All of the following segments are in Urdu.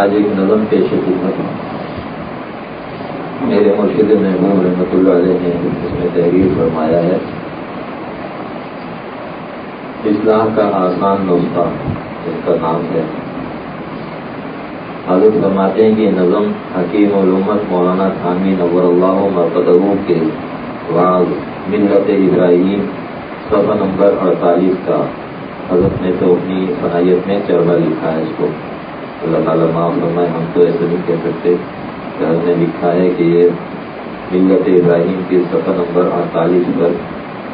آج ایک نظم پیش خدمت میرے مرشد محبوب رحمۃ اللہ علیہ نے اس میں تحریر فرمایا ہے۔ اسلام کا آسان نسخہ جس کا نام ہے۔ حضرت فرماتے ہیں کہ نظم حکیم علومت مولانا خانوی نور اللہ مرکزوں کے بعض ملت ابراہیم صفحہ نمبر اڑتالیس کا حضرت نے تو اپنی صلاحیت میں چربا لکھا ہے اس کو۔ اللہ تعالیٰ معاف فرمائے، ہم تو ایسے نہیں کہہ سکتے۔ کہ حضرت نے لکھا ہے کہ یہ ملت ابراہیم کی صفحہ نمبر اڑتالیس پر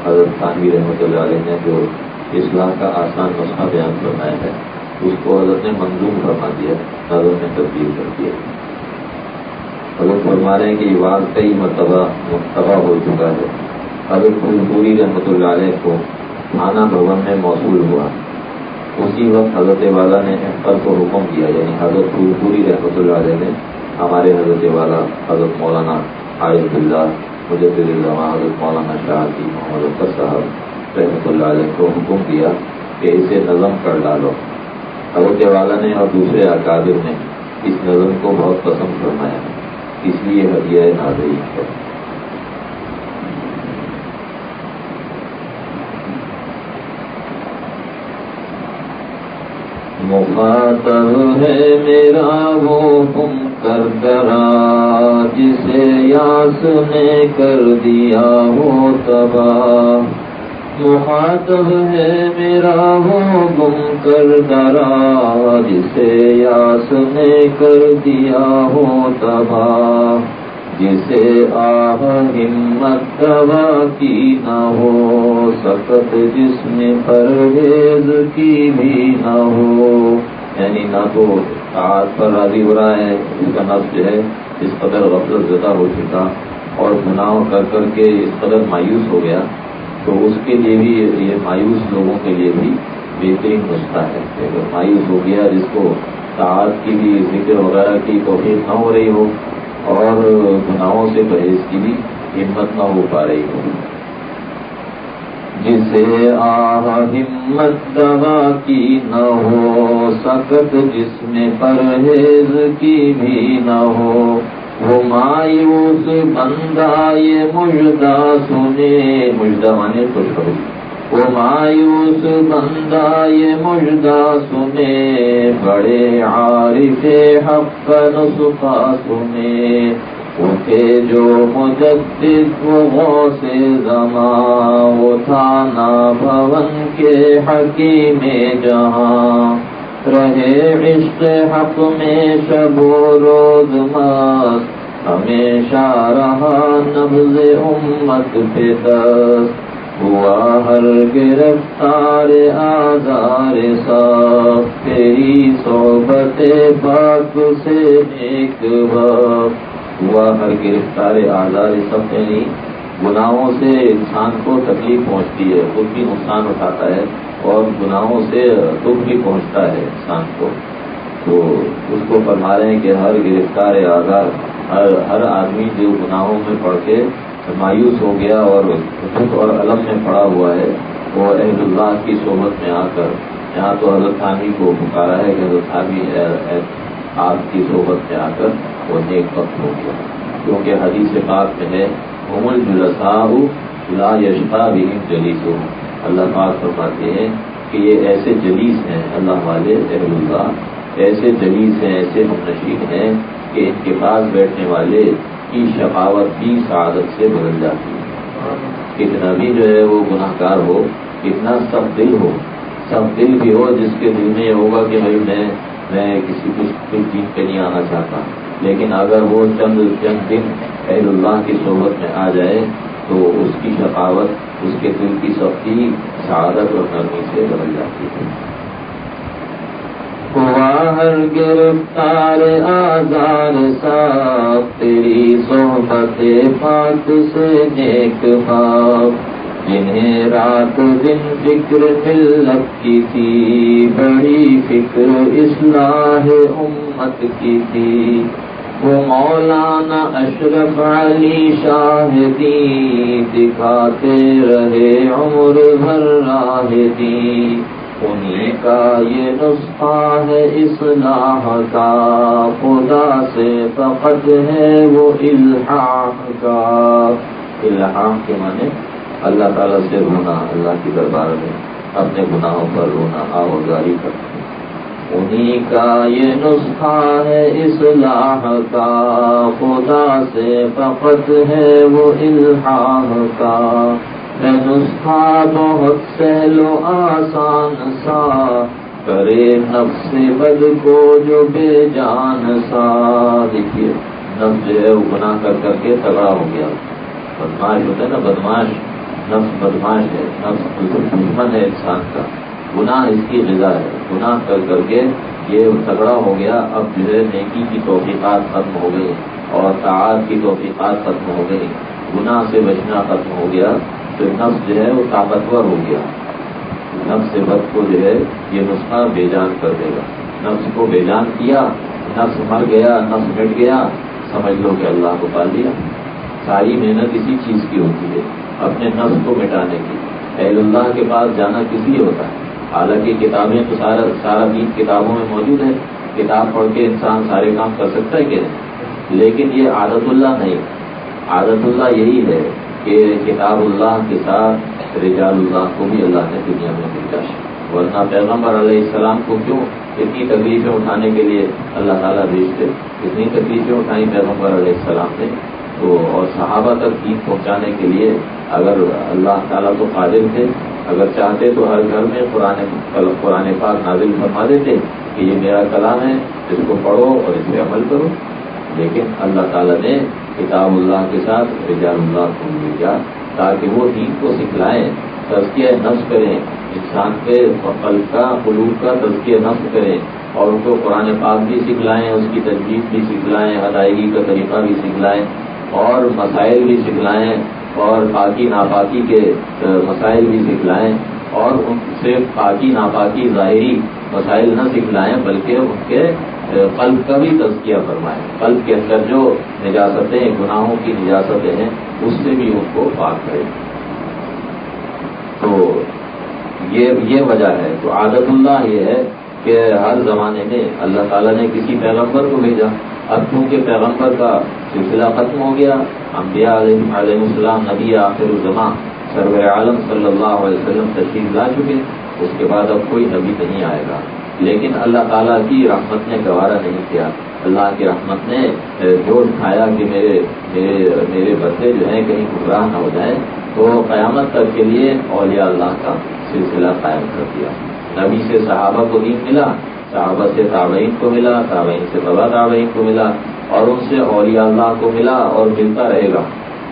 حضرت خانوی رحمۃ اللہ علیہ نے جو اصلاح کا آسان نسخہ بیان فرمایا ہے، اس کو حضرت نے منظوم فرما دیا حضرت نے تبدیل کر دیا۔ حضرت فرما رہے ہیں کہ یہ بات کئی مرتبہ مرتبہ ہو چکا ہے۔ حضرت پوری رحمۃ اللہ علیہ کو تھانہ بھون میں موصول ہوا۔ اسی وقت حضرت والا نے احمد کو حکم دیا یعنی حضرت پوری رحمۃ اللہ علیہ نے ہمارے حضرت والا، حضرت مولانا عائد اللہ مجھے حضرت مولانا شاہ کی محمد اختر صاحب رحمۃ اللہ علیہ کو حکم دیا کہ اسے نظم کر ڈالو۔ حضرت والا نے اور دوسرے اکادر نے اس نظم کو بہت پسند فرمایا، اس لیے ہدیہ ناظرین ہے۔ مخاطب ہے میرا، وہ تم کر کرا جسے یاس نے کر دیا، وہ تباہ۔ مخاطب ہے میرا، وہ گم کر درا جسے یاس نے کر دیا ہو تباہ۔ جسے آہ ہمت دوا کی نہ ہو، سخت جس میں پرہیز کی بھی نہ ہو۔ یعنی نہ تو آج پر راضی ہو رہا ہے، اس کا نفس جو ہے، اس قدر غفلت زدہ ہو چکا اور گناہ کر کر کے اس قدر مایوس ہو گیا۔ تو اس کے لیے بھی یہ مایوس لوگوں کے لیے بھی بہترین نسخہ ہے۔ مایوس ہو گیا، جس کو تعداد کی بھی ذکر وغیرہ کی توفیق نہ ہو رہی ہو اور گناہوں سے پرہیز کی بھی ہمت نہ ہو پا رہی ہو۔ جسے آہ ہمت دوا کی نہ ہو سکت جس میں پرہیز کی بھی نہ ہو۔ وہ مایوس بندہ یہ مجدہ سنے، مجدہ مانے خوشخبری وہ مایوس بندہ یہ مجدہ سنے، بڑے عارف حق نسخہ سنے۔ اٹھے جو مجدد وہ غوث زمان وہ تھانہ بھون کے حکیم جہاں۔ رہے عشق حق میں شب و روز مست ہمیشہ رہا نبز امت پہ دست ہوا ہر گرفتار آزار سا تیری صحبت پاک سے ایک وقت ہوا ہر گرفتار آزار سب یعنی گناہوں سے انسان کو تکلیف پہنچتی ہے، خود بھی نقصان اٹھاتا ہے اور گناہوں سے دکھ بھی پہنچتا ہے انسان کو۔ تو اس کو فرما رہے ہیں کہ ہر گرفتار آزار، ہر ہر آدمی جو گناہوں میں پڑھ کے مایوس ہو گیا اور دکھ اور علم میں پڑا ہوا ہے، وہ اہل اللہ کی صحبت میں آ کر یہاں تو حضرت خانی کو پکارا ہے کہ حضرت خانی آپ کی صحبت میں آ کر وہ نیک وقت ہو گیا۔ کیونکہ حدیث پاک میں ہے عمل جلساہ لا یشتا بھی جلیس ہو اللہ پاک فرماتے ہیں کہ یہ ایسے جلیس ہیں اللہ والے اہل اللہ، ایسے جلیس ہیں، ایسے منشین ہیں کہ ان کے پاس بیٹھنے والے کی شفاوت بھی سعادت سے بدل جاتی ہے۔ کتنا بھی جو ہے وہ گناہ گار ہو، کتنا سب دل ہو سب دل بھی ہو، جس کے دل میں یہ ہوگا کہ بھائی میں میں کسی کچھ کچھ چیز پہ نہیں آنا چاہتا۔ لیکن اگر وہ چند چند دن اہل اللہ کی صحبت میں آ جائے، تو اس کی شفاوت، اس کے دل کی سب کی شہادت اور نرمی سے بدل جاتی ہے۔ ہر گرفتار آزار سا تیری صحبت پاک سے نیک باپ جنہیں رات دن فکر ملت کی تھی بڑی فکر اصلاح امت کی تھی وہ مولانا اشرف علی شاہدی دکھاتے رہے عمر بھر راہ دی انہیں کا یہ نسخہ ہے اصلاح کا۔ خدا سے فقط ہے وہ الحاح کا۔ الحاح کے معنی اللہ تعالیٰ سے رونا اللہ کی دربار میں اپنے گناہوں پر رونا آوازاری کرنا۔ انہیں کا یہ نسخہ ہے اصلاح کا۔ خدا سے فقط ہے وہ الحاح کا۔ نسخہ بہت سہل و آسان سا۔ کرے نفس بد کو جو بے جان سا۔ دیکھیے، نفس جو ہے وہ گناہ کر کر کے تگڑا ہو گیا۔ بدماش ہوتا ہے نا، بدماش۔ نفس بدماش ہے۔ نفس دشمن ہے انسان کا۔ گناہ اس کی غذا ہے۔ گناہ کر کر کے یہ تگڑا ہو گیا۔ اب جو ہے نیکی کی توفیقات ختم ہو گئی اور تعاد کی توفیقات ختم ہو گئی۔ گناہ سے بچنا ختم ہو گیا۔ تو نفس جو ہے وہ طاقتور ہو گیا۔ نفس بد کو جو ہے یہ نسخہ بے جان کر دے گا۔ نفس کو بے جان کیا، نفس مر گیا، نفس مٹ گیا۔ سمجھ لو کہ اللہ کو پا لیا۔ ساری محنت اسی چیز کی ہوتی ہے، اپنے نفس کو مٹانے کی۔ اہل اللہ کے پاس جانا کس لیے ہوتا ہے؟ حالانکہ کتابیں تو سارا سارا دین کتابوں میں موجود ہے۔ کتاب پڑھ کے انسان سارے کام کر سکتا ہے کہ لیکن یہ عادت اللہ نہیں۔ عادت اللہ یہی ہے کہ کتاب اللہ کے ساتھ رجال اللہ کو بھی اللہ نے دنیا میں بھیجا ورنہ پیغمبر علیہ السلام کو کیوں اتنی تکلیفیں اٹھانے کے لیے اللہ تعالیٰ بھیجتے؟ اتنی تکلیفیں اٹھائیں پیغمبر علیہ السلام نے؟ تو اور صحابہ تک دین پہنچانے کے لیے اگر اللہ تعالیٰ تو قادر تھے، اگر چاہتے تو ہر گھر میں قرآن قرآن پاک نازل فرما دیتے کہ یہ میرا کلام ہے، اس کو پڑھو اور اس پہ عمل کرو۔ لیکن اللہ تعالیٰ نے کتاب اللہ کے ساتھ، رجال اللہ کو بھیجا تاکہ وہ دین کو سکھلائیں تزکیہ نفس کریں۔ انسان کے قلب کا، قلوب کا تزکیہ نفس کریں اور ان کو قرآن پاک بھی سکھلائیں، اس کی تجویز بھی سکھلائیں، ادائیگی کا طریقہ بھی سکھلائیں اور مسائل بھی سکھلائیں اور پاکی ناپاکی کے مسائل بھی سکھلائیں اور ان سے پاکی ناپاکی ظاہری مسائل نہ سکھلائیں، بلکہ ان کے قلب کا بھی تزکیہ فرمائیں قلب کے اندر جو نجاستیں، گناہوں کی نجاستیں ہیں، اس سے بھی ان کو پاک کریں تو یہ وجہ ہے۔ تو عادت اللہ یہ ہے کہ ہر زمانے میں اللہ تعالیٰ نے کسی پیغمبر کو بھیجا۔ اب چونکہ پیغمبر کا سلسلہ ختم ہو گیا، انبیاء علیہ علیہ السلام، نبی آخر الزماں سرور عالم صلی اللہ علیہ وسلم تشریف لا چکے۔ اس کے بعد اب کوئی نبی نہیں آئے گا۔ لیکن اللہ تعالیٰ کی رحمت نے گوارا نہیں کیا۔ اللہ کی رحمت نے جوش کھایا کہ میرے میرے میرے بندے جو ہیں کہیں گمراہ نہ ہو جائیں، تو قیامت تک کے لیے اولیاء اللہ کا سلسلہ قائم کر دیا۔ نبی سے صحابہ کو دین ملا، صحابہ سے تابعین کو ملا، تابعین سے بابا تابعین کو ملا، اور ان سے اولیاء اللہ کو ملا اور ملتا رہے گا۔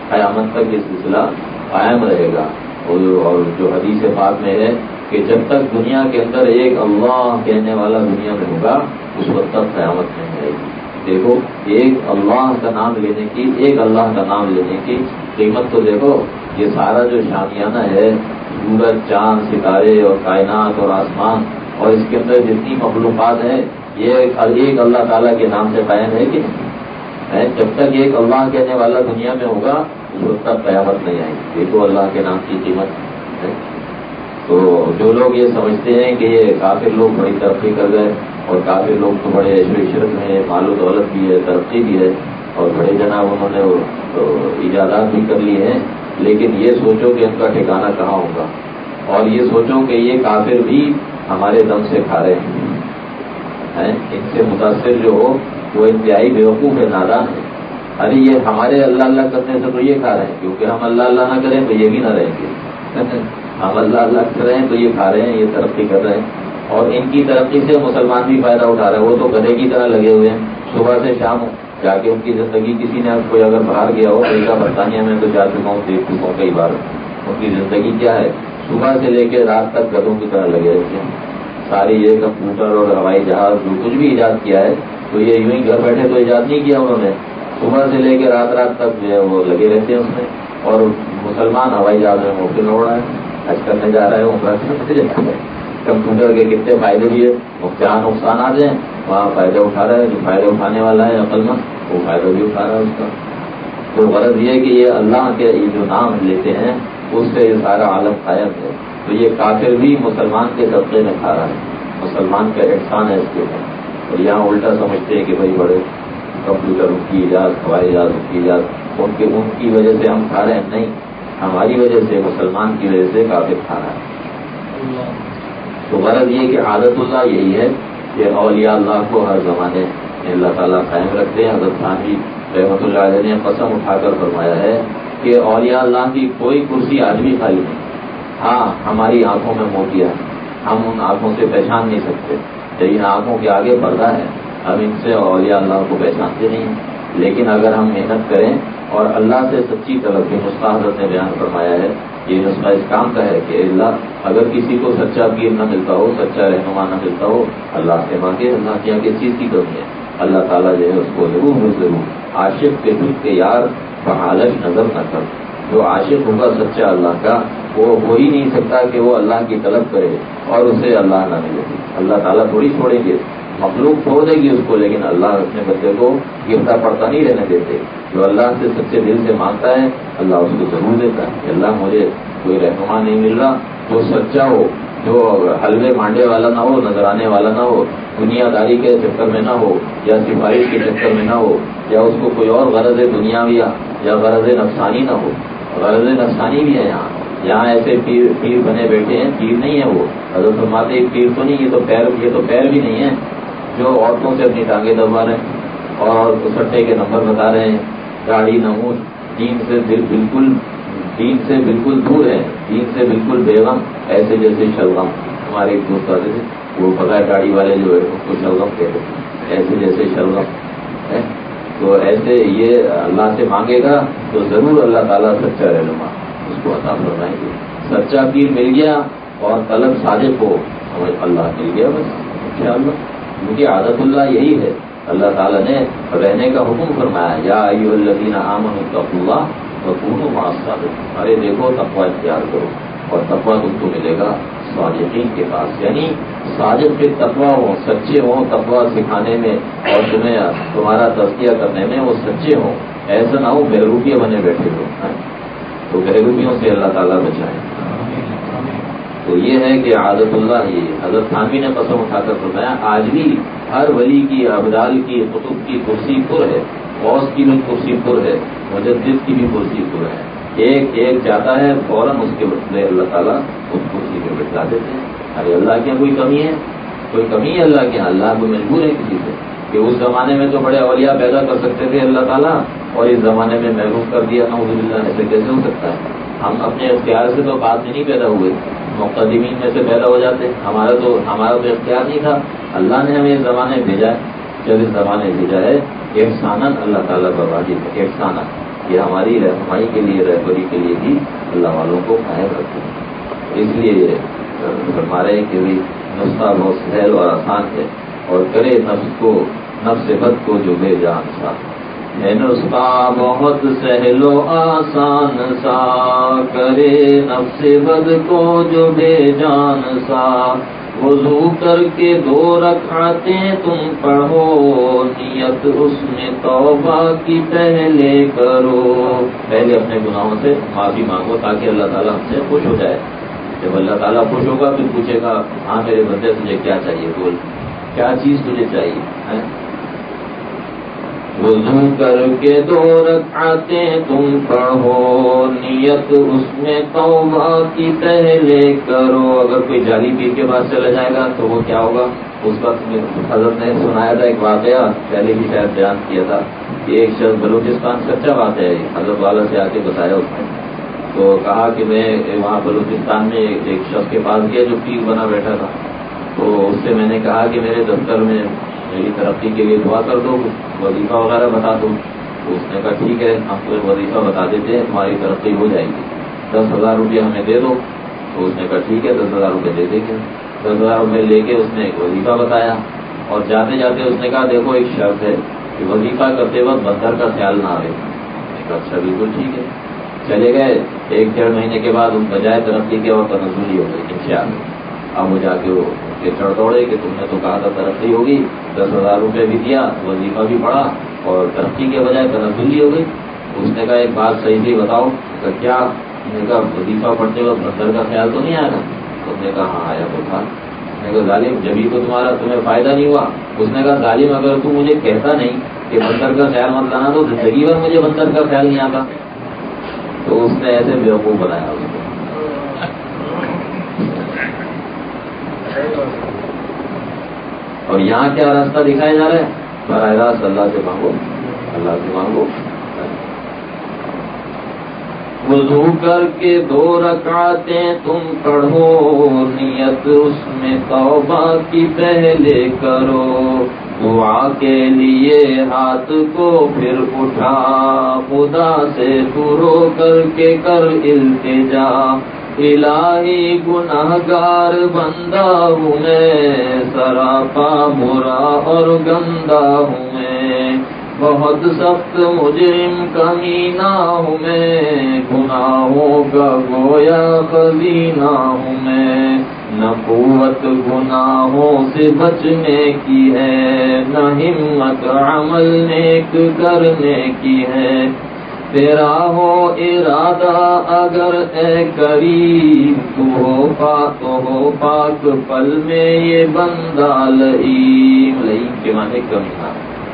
قیامت تک یہ سلسلہ قائم رہے گا۔ اور جو حدیث پاک میں ہے کہ جب تک دنیا کے اندر ایک اللہ کہنے والا دنیا میں ہوگا، اس وقت تک قیامت نہیں آئے گی۔ دیکھو، ایک اللہ کا نام لینے کی، ایک اللہ کا نام لینے کی قیمت تو دیکھو، یہ سارا جو شامیانہ ہے، سورج، چاند، ستارے اور کائنات اور آسمان، اور اس کے اندر جتنی مخلوقات ہیں، یہ ایک اللہ تعالیٰ کے نام سے قائم ہے کہ نہیں؟ جب تک ایک اللہ کہنے والا دنیا میں ہوگا، اس وقت تک قیامت نہیں آئے گی۔ یہ تو اللہ کے نام کی قیمت۔ ہے تو جو لوگ یہ سمجھتے ہیں کہ یہ کافی لوگ بڑی ترقی کر گئے اور کافی لوگ تو بڑے عشرت میں مال و دولت بھی ہے، ترقی بھی ہے اور بڑے جناب انہوں نے ایجادات بھی کر لی ہیں، لیکن یہ سوچو کہ ان کا ٹھکانا کہاں ہوگا؟ اور یہ سوچو کہ یہ کافر بھی ہمارے دم سے کھا رہے ہیں۔ ان سے متاثر جو ہو، وہ انتہائی بیوقوف ہے نادان ہے ارے یہ ہمارے اللہ اللہ کرنے سے تو یہ کھا رہے ہیں، کیونکہ ہم اللہ اللہ نہ کریں تو یہ بھی نہ رہیں گے۔ ہم اللہ اللہ کر رہے ہیں تو یہ کھا رہے ہیں، یہ ترقی کر رہے ہیں۔ اور ان کی ترقی سے مسلمان بھی فائدہ اٹھا رہے ہیں۔ وہ تو گدے کی طرح لگے ہوئے ہیں۔ صبح سے شام جا کے ان کی زندگی کسی نے کوئی اگر باہر گیا ہو ایسا برطانیہ میں تو جا چکا ہوں، دیکھ چکا ہوں کئی بار۔ ان کی زندگی کیا ہے؟ صبح سے لے کے رات تک گدوں کی طرح لگے رہتے ہیں۔ ساری یہ کمپیوٹر اور ہوائی جہاز جو کچھ بھی ایجاد کیا ہے، تو یہ یوں ہی گھر بیٹھے تو ایجاد نہیں کیا انہوں نے۔ صبح سے لے کے رات رات تک جو ہے وہ لگے رہتے ہیں اس میں۔ اور مسلمان ہوائی جہاز میں مفت اڑ رہا ہے۔ حج کرنے جا رہے ہیں کمپیوٹر کے کتنے فائدے بھی ہے جہاں نقصان آ جائیں وہاں فائدہ اٹھا رہا ہے جو فائدہ اٹھانے والا ہے عقل مند وہ فائدہ بھی اٹھا رہا ہے اس کا تو غرض یہ ہے کہ یہ اللہ کے یہ جو نام لیتے ہیں اس سے یہ سارا عالم قائم ہے تو یہ کافر بھی مسلمان کے طبقے میں کھا رہا ہے مسلمان کا احسان ہے اس کے اوپر اور یہاں الٹا سمجھتے ہیں کہ بھائی بڑے کمپیوٹر ان کی ایجاد ہوائی جہاز ان کی ایجاد ان کے ان کی وجہ سے ہم کھا رہے ہیں نہیں ہماری وجہ سے، مسلمان کی وجہ سے کافر کھا رہا ہے تو غرض یہ کہ عادت اللہ یہی ہے کہ اولیاء اللہ کو ہر زمانے میں اللہ تعالیٰ قائم رکھتے ہیں۔ حضرت خان جی رحمۃ اللہ علیہ نے قسم اٹھا کر فرمایا ہے کہ اولیاء اللہ کی کوئی کرسی آج بھی خالی نہیں۔ ہاں ہماری آنکھوں میں موتیا ہے۔ ہم ان آنکھوں سے پہچان نہیں سکتے، لیکن آنکھوں کے آگے پردہ ہے۔ ہم ان سے اولیاء اللہ کو پہچانتے نہیں ہیں۔ لیکن اگر ہم محنت کریں اور اللہ سے سچی طرف کی نسخہ حضرت نے بیان فرمایا ہے، یہ نسخہ اس کام کا ہے کہ اللہ اگر کسی کو سچا پیر نہ ملتا ہو، سچا رہنما نہ ملتا ہو، اللہ سے مانگے، اللہ کی کس چیز کی کمی ہے۔ اللہ تعالیٰ جو ہے اس کو ضرور ضرور عاشق کے دل کے یار بحالت نظر نہ کر۔ جو عاشق ہوگا سچا اللہ کا، وہ ہو ہی نہیں سکتا کہ وہ اللہ کی طلب کرے اور اسے اللہ نہ ملے۔ اللہ تعالیٰ تھوڑی چھوڑیں گے۔ مخلوق چھوڑ دے گی اس کو، لیکن اللہ اپنے بچے کو گرتا پڑتا نہیں رہنے دیتے۔ جو اللہ سے سچے دل سے مانگتا ہے، اللہ اس کو ضرور دیتا ہے۔ کہ اللہ مجھے کوئی رہنما نہیں مل رہا جو سچا ہو جو حلوے مانڈے والا نہ ہو نظر آنے والا نہ ہو دنیا داری کے چکر میں نہ ہو، یا سفارش کے چکر میں نہ ہو، یا اس کو کوئی اور غرض دنیاوی یا غرض نفسانی نہ ہو۔ غرض نفسانی بھی ہے یہاں۔ یہاں ایسے پیر پیر بنے بیٹھے ہیں، پیر نہیں ہے وہ۔ حضرت فرماتے پیر تو نہیں، یہ تو پیر، یہ تو پیر بھی نہیں ہے جو عورتوں سے اپنی ٹانگیں دبا رہے ہیں اور سٹے کے نمبر بتا رہے ہیں گاڑی نمود دین سے دل بالکل، دین سے بالکل دور ہے، دین سے بالکل بیگم، ایسے جیسے شلغم۔ ہمارے ایک دوست آتے تھے، وہ پتا ہے گاڑی والے جو ہے، اس کو شلغم کہتے ہیں ایسے جیسے شلغم تو ایسے یہ اللہ سے مانگے گا تو ضرور اللہ تعالیٰ سچا رہنما اس کو عطا فرمائیں گے۔ سچا پیر مل گیا اور طلب صادق ہو اللہ مل گیا بس ان اللہ کیونکہ عادت اللہ یہی ہے۔ اللہ تعالیٰ نے رہنے کا حکم فرمایا، یا الدین امن اللہ اور ارے دیکھو تقوا اختیار کرو اور تقوا تم کو ملے گا صادقین کے پاس۔ یعنی صادق کے تقوا ہو سچے ہوں تقوا سکھانے میں اور تمہیں تمہارا تزکیہ کرنے میں وہ سچے ہوں۔ ایسا نہ ہو بہروپیہ بنے بیٹھے ہو تو بہروپیوں سے اللہ تعالیٰ بچائے تو یہ ہے کہ عادت اللہ یہ حضرت خانوی نے قسم اٹھا کر فرمایا، آج بھی ہر ولی کی، ابدال کی، قطب کی کرسی پر ہے فوج کی بھی کرسی پر ہے، مجدد کی بھی کرسی پر ہے۔ ایک ایک جاتا ہے، فوراً اس کے بدلے اللہ تعالیٰ اس کرسی پہ بٹھا دیتے ہیں۔ ارے اللہ کی کوئی کمی ہے؟ کوئی کمی ہے اللہ کے اللہ کو مجبور ہے کسی سے کہ اس زمانے میں تو بڑے اولیاء پیدا کر سکتے تھے اللہ تعالیٰ، اور اس زمانے میں محروم کر دیا نہ ایسے کیسے ہو سکتا ہے؟ ہم اپنے اختیار سے تو بعد میں نہیں پیدا ہوئے، مقدمین میں سے پیدا ہو جاتے۔ ہمارا تو ہمارا تو اختیار نہیں تھا۔ اللہ نے ہمیں اس زمانے بھیجا ہے۔ جب اس زمانے بھیجا ہے احسانت اللہ تعالیٰ کا واجب احسانت یہ ہماری رہنمائی کے لیے، رہبری کے لیے بھی اللہ والوں کو قائم رکھتے ہیں۔ اس لیے یہ ہمارے کہ نسخہ بہت سہل اور آسان ہے۔ اور کرے نفس کو نفس بد کو جو بے جان سا نسخہ بہت سہل و آسان سا، کرے نفس بد کو جو بے جان سا۔ وضو کر کے دو رکھاتے تم پڑھو، نیت اس میں توبہ کی پہلے کرو۔ پہلے اپنے گناہوں سے معافی مانگو تاکہ اللہ تعالیٰ ہم سے خوش ہو جائے۔ جب اللہ تعالیٰ خوش ہوگا پھر پوچھے گا ہاں میرے بندے، تجھے کیا چاہیے؟ بول، کیا چیز تجھے چاہیے؟ وضو کر کے دو رکھاتے تم پڑھو، نیت اس میں توبہ کی پہلے کرو۔ اگر کوئی جالی پیر کے پاس چلا جائے گا تو وہ کیا ہوگا؟ اس وقت حضرت نے سنایا تھا ایک واقعہ پہلے بھی شاید بیان کیا تھا کہ ایک شخص بلوچستان سچا بات ہے حضرت والا سے آ کے بتایا اس نے۔ تو کہا کہ میں وہاں بلوچستان میں ایک شخص کے پاس گیا جو پیر بنا بیٹھا تھا۔ تو اس سے میں نے کہا کہ میرے دفتر میں میری ترقی کے لیے دعا کر دو۔ وظیفہ وغیرہ بتا دو۔ تو اس نے کہا، ٹھیک ہے، ہم تمہیں وظیفہ بتا دیتے ہیں، تمہاری ترقی ہو جائے گی۔ دس ہزار روپیہ ہمیں دے دو۔ تو اس نے کہا، ٹھیک ہے، دس ہزار روپے دے دیں گے۔ دس ہزار روپے لے کے اس نے ایک وظیفہ بتایا۔ اور جاتے جاتے اس نے کہا، دیکھو، ایک شرط ہے کہ وظیفہ کرتے وقت بندر کا خیال نہ آئے کہا اچھا بالکل ٹھیک ہے۔ چلے گئے۔ ایک ڈیڑھ مہینے کے بعد ان بجائے ترقی کے اور تنزلی ہو گئی خیال اب وہ جا کے وہ چڑھ دوڑے کہ تم نے تو کہا تھا ترقی ہوگی، دس ہزار روپے بھی دیا، وظیفہ بھی پڑا اور ترقی کے بجائے تنزلی ہو گئی۔ اس نے کہا، ایک بات صحیح سے بتاؤ کہ کیا؟ کہا، وظیفہ پڑھتے وقت بندر کا خیال تو نہیں آیا اس نے کہا ہاں آیا تو تھا۔ میں کہا، ظالم جبھی تو تمہارا تمہیں فائدہ نہیں ہوا۔ اس نے کہا، ظالم، اگر تو مجھے کہتا نہیں کہ بندر کا خیال مت لانا تو زندگی بھر مجھے بندر کا خیال نہیں آتا۔ تو اس نے ایسے بیوقوف بنایا۔ اس کو اور یہاں کیا راستہ دکھایا جا رہا ہے؟ براہ راست اللہ سے مانگو، اللہ سے مانگو۔ وضو کر کے دو رکعتیں تم پڑھو، نیت اس میں توبہ کی پہلے کرو۔ دعا کے لیے ہاتھ کو پھر اٹھا، خدا سے رو کر کے کر التجا۔ الہی گناہ گار بندہ ہوں میں سراپا برا اور گندا ہوں میں بہت سخت مجرم کمینہ ہوں میں گناہوں کا گویا خزینہ ہوں میں نہ قوت گناہوں سے بچنے کی ہے، نہ ہمت عمل نیک کرنے کی ہے۔ تیرا ہو ارادہ اگر اے کریم، تو ہو پاک ہو پاک پل میں یہ بندہ لئیم۔ لئیم کے معنی کمی تھا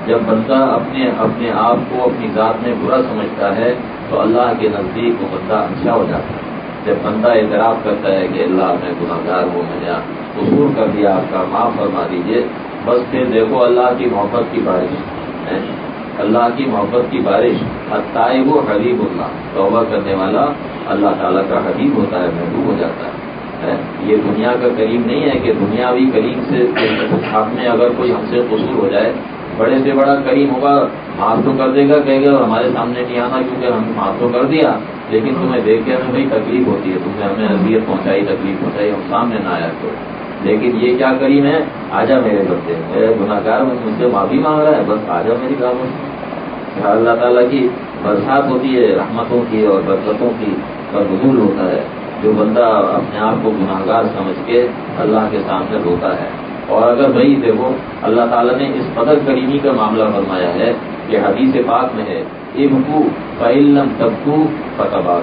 جب بندہ اپنے اپنے آپ کو، اپنی ذات میں برا سمجھتا ہے، تو اللہ کے نزدیک وہ بندہ اچھا ہو جاتا ہے۔ جب بندہ اعتراف کرتا ہے کہ اللہ میں گناہ گار ہوں، میں قصور کر دیا، آپ کا معاف فرما دیجیے بس پھر دیکھو اللہ کی محبت کی بارش اللہ کی محبت کی بارش حتائب و حبیب اللہ، توبہ کرنے والا اللہ تعالیٰ کا حبیب ہوتا ہے، محبوب ہو جاتا ہے یہ دنیا کا کریم نہیں ہے کہ دنیاوی کریم سے آپ میں اگر کوئی ہم سے قصور ہو جائے، بڑے سے بڑا کریم ہوگا، معاف تو کر دے گا، کہے گا اور ہمارے سامنے نہیں آنا کیونکہ ہم معاف تو کر دیا، لیکن تمہیں دیکھ کے ہمیں بھائی تکلیف ہوتی ہے، تمہیں ہمیں اذیت پہنچائی، تکلیف پہنچائی، ہم سامنے نہ آیا تو۔ لیکن یہ کیا کریم ہے آجا میرے بچے میرے گناہ گار مجھ سے معافی مانگ رہا ہے، بس آجا میری کام اللہ تعالیٰ کی برسات ہوتی ہے، رحمتوں کی اور برکتوں کی اور حضول ہوتا ہے۔ جو بندہ اپنے آپ کو گناہ گار سمجھ کے اللہ کے سامنے روتا ہے۔ اور اگر بھائی دیکھو اللہ تعالیٰ نے اس قدر کریمی کا معاملہ فرمایا ہے کہ حدیث پاک میں ہے، ابکو فعلم تبکو فتبا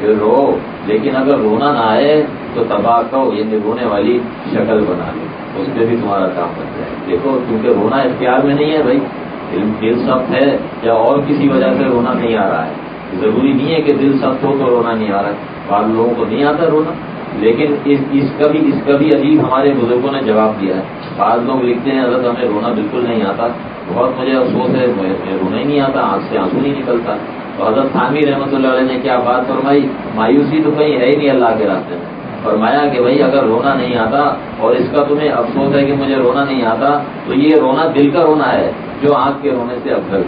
کہ رو، لیکن اگر رونا نہ آئے تو تباہ کہو، یہ رونے والی شکل بنا لو اس پہ بھی تمہارا کام بن جائے۔ دیکھو، کیونکہ رونا اختیار میں نہیں ہے بھائی۔ دل دل سخت ہے یا اور کسی وجہ سے رونا نہیں آ رہا ہے۔ ضروری نہیں ہے کہ دل سخت ہو تو رونا نہیں آ رہا۔ ہے بعض لوگوں کو نہیں آتا رونا۔ لیکن اس کا بھی اس کا بھی عجیب ہمارے بزرگوں نے جواب دیا ہے۔ بعض لوگ لکھتے ہیں، حضرت، ہمیں رونا بالکل نہیں آتا۔ بہت مجھے افسوس ہے، مجھے رونا ہی نہیں آتا، آنکھ سے آنسو نہیں نکلتا۔ تو حضرت خانوی رحمۃ اللہ علیہ نے کیا بات فرمائی؟ مایوسی تو کہیں ہے ہی نہیں اللہ کے راستے میں۔ فرمایا کہ بھائی اگر رونا نہیں آتا اور اس کا تمہیں افسوس ہے کہ مجھے رونا نہیں آتا، تو یہ رونا دل کا رونا ہے جو آنکھ کے رونے سے افضل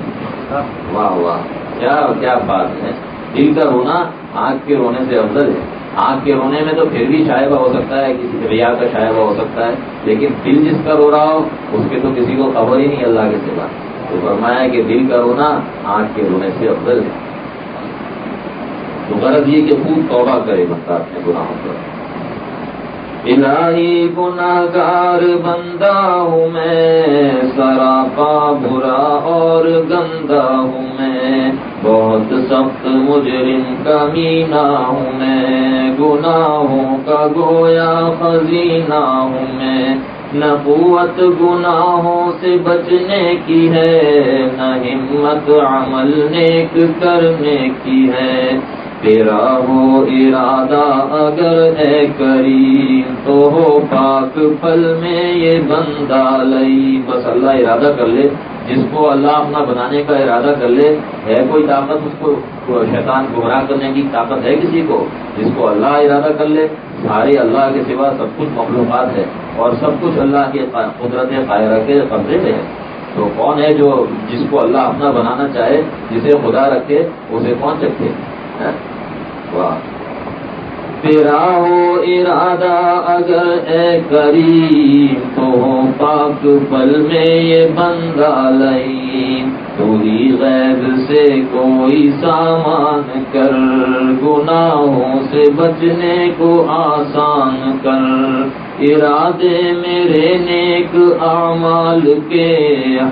واہ واہ، کیا کیا بات ہے۔ دل کا رونا آنکھ کے رونے سے افضل ہے آنکھ کے رونے میں تو پھر بھی شائبہ ہو سکتا ہے، کسی ریا کا شائبہ ہو سکتا ہے، لیکن دل جس کا رو رہا ہو، اس کے تو کسی کو خبر ہی نہیں اللہ کے سوا۔ تو فرمایا کہ دل کا رونا آنکھ کے رونے سے افضل ہے تو غرض یہ کہ خوب توبہ کرے بندہ اپنے گناہوں پر۔ الہی گناہ گار بندہ ہوں میں سراپا برا اور گندا ہوں میں۔ بہت سخت مجرم کا مینا ہوں میں، گناہوں کا گویا خزینہ ہوں میں۔ نہ قوت گناہوں سے بچنے کی ہے، نہ ہمت عمل نیک کرنے کی ہے۔ تیرا ہو ارادہ اگر اے کریم تو ہو پاک پل میں یہ بندہ لئی بس اللہ ارادہ کر لے، جس کو اللہ اپنا بنانے کا ارادہ کر لے، ہے کوئی طاقت اس کو شیطان گمراہ کرنے کی طاقت ہے کسی کو؟ جس کو اللہ ارادہ کر لے، سارے اللہ کے سوا سب کچھ مخلوقات ہے اور سب کچھ اللہ کے قدرت قائرہ کے قبضے میں ہے۔ تو کون ہے جو جس کو اللہ اپنا بنانا چاہے، جسے خدا رکھے، اسے کون چکے ہاں؟ تیرا ہو ارادہ اگر اے کریم، تو ہو پاک پل میں یہ بندہ لئی پوری غیب سے کوئی سامان کر، گناہوں سے بچنے کو آسان کر۔ ارادے میرے نیک اعمال کے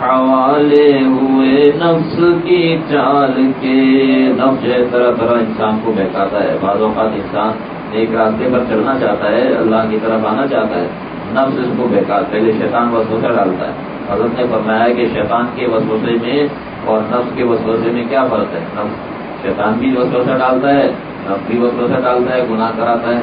حوالے ہوئے نفس کی چال کے نفس جو طرح طرح انسان کو بہکاتا ہے۔ بعض اوقات انسان ایک راستے پر چلنا چاہتا ہے، اللہ کی طرف آنا چاہتا ہے۔ نفس اس کو بیکار پہلے شیطان وسوسہ ڈالتا ہے۔ حضرت نے فرمایا کہ شیطان کے وسوسے میں اور نفس کے وسوسے میں کیا فرق ہے؟ نفس شیطان بھی وسوسہ ڈالتا ہے، نفس بھی وسوسہ ڈالتا ہے، گناہ کراتا ہے۔